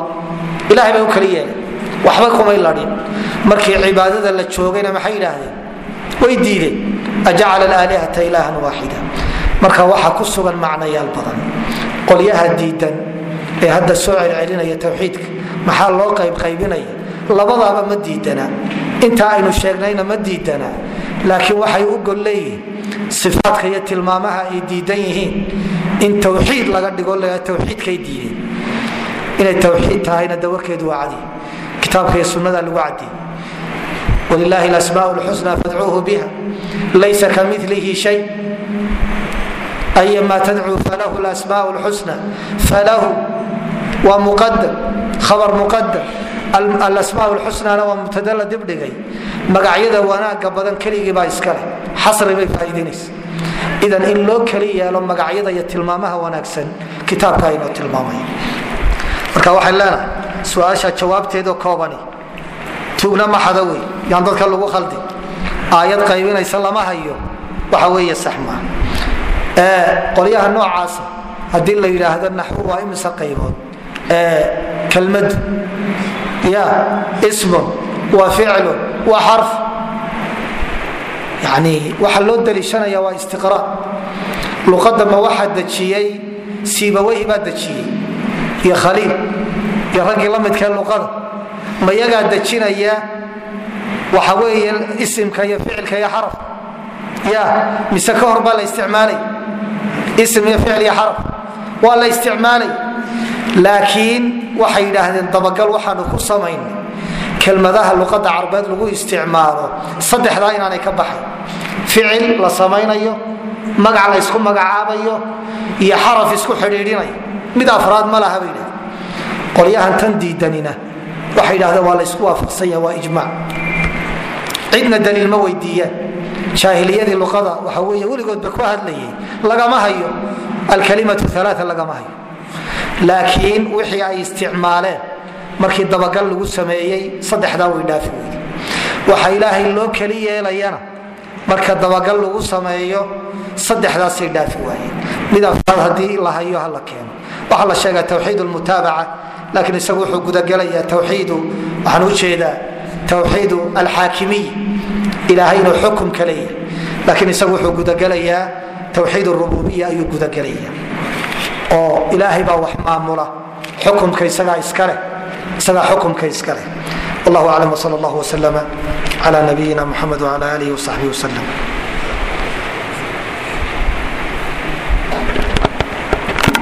Ilahay bay u kali yeeleen. Waxba kumay ladhin. Markii cibaadada la joogayna maxay yidhaahdeen? Way diideen. Ajacala alaalihata ilaahan waaxida marka waxaa ku sugan macnayaal badan. Qolyaha diidan ee hadda soo celcelinaya towxiidka maxaa loo qaybqaybinaya labadaaba ma diidana. Inta aynu sheegnayna ma diidana. Laakiin waxay u gol leeyihiin ifaadka iyo tilmaamaha ay diidan yihiin. In towxiid laga dhigo towxiidkay diideen. Inay towxiid tahayna dawarkeedu waa cadi. Kitaabka iyo sunnada lagu cadiyey wlilahi asmaa lxusna fadcuuhu biha. Laysa kamilihi shay. Ayama tadcuu falahu lasmaa lxusna falahu waa muqadam khabar muqadam alasmaa lxusnana waa mubtada la dibdhigay. Magacyada wanaaga badan keligii baa iskaleh xasri bay faaiidinaysa idan in loo keli yeelo magacyada iyo tilmaamaha wanaagsan kitaabka aynoo tilmaamay. Marka waxaan leenahay su'aasha jawaabteedo koobani. Tugna maxada wey yaan dadka lagu khaldi. Aayad qaybinaysa lama hayo. Waxa weeye saxma. Qolyaha noocaasa haddii la yidhaahdo naxwu waa imise qaybood kelmadu ya ismun waa ficlun waa xarf yani waxaa loo daliishanaya waa istiqra. Luqadda ma waxaa dejiyey siibaweyhi baa dejiyey. Iyo khaliil iyo raggii la midkee luqada. Ma yagaa dejinaya waxa weeye isimka iyo ficilka iyo xaraf ya mise ka hor baa la isticmaalay? Ism iyo ficil laakiin waxay yidhaahdeen dabagal waxaanu ku samaynay kelmadaha luqada carbeed lagu isticmaalo saddexdaa inaanay ka baxay. Ficil la samaynayo magac la ysku magacaabayo iyo xaraf isku xidhiidhinayo. Mid afraad ma laha bay qolyahan tan diidanina waxay yidhahdeen waa la ysku waafaqsanya waa ijmac cidna daliil ma weydiiyaan jaahiliyadii luqada waxa wey weligoodba ku hadlayay lagama hayo. Alkalimatu alaa lagama hayo laakiin wixii ay isticmaaleen markii dabagal lagu sameeyey saddexdaa way dhaafi weyde waxa ilaahay loo keli yeelayana marka dabagal lagu sameeyo saddexdaasay dhaafi waayeen. Mid haddii la hayo hala keeno. Waxaa la sheegaa tawxiid lmutaabaca laakiin isagu wuxuu gudagelayaa twiidu waxaan u jeedaa tawxiidu alxaakimiy ilaahay inuu xukumka laakiin isagu wuxuu gudagelayaa tawxiid rububiya ayuu gudagelaya oo ilaahay baa wax maamula. Xukumka isagaa iskale isagaa xukumka iskale wallahu aclam wsal allah wslama cla nabiyina muxamed wcala alihi wsaxbihi wslm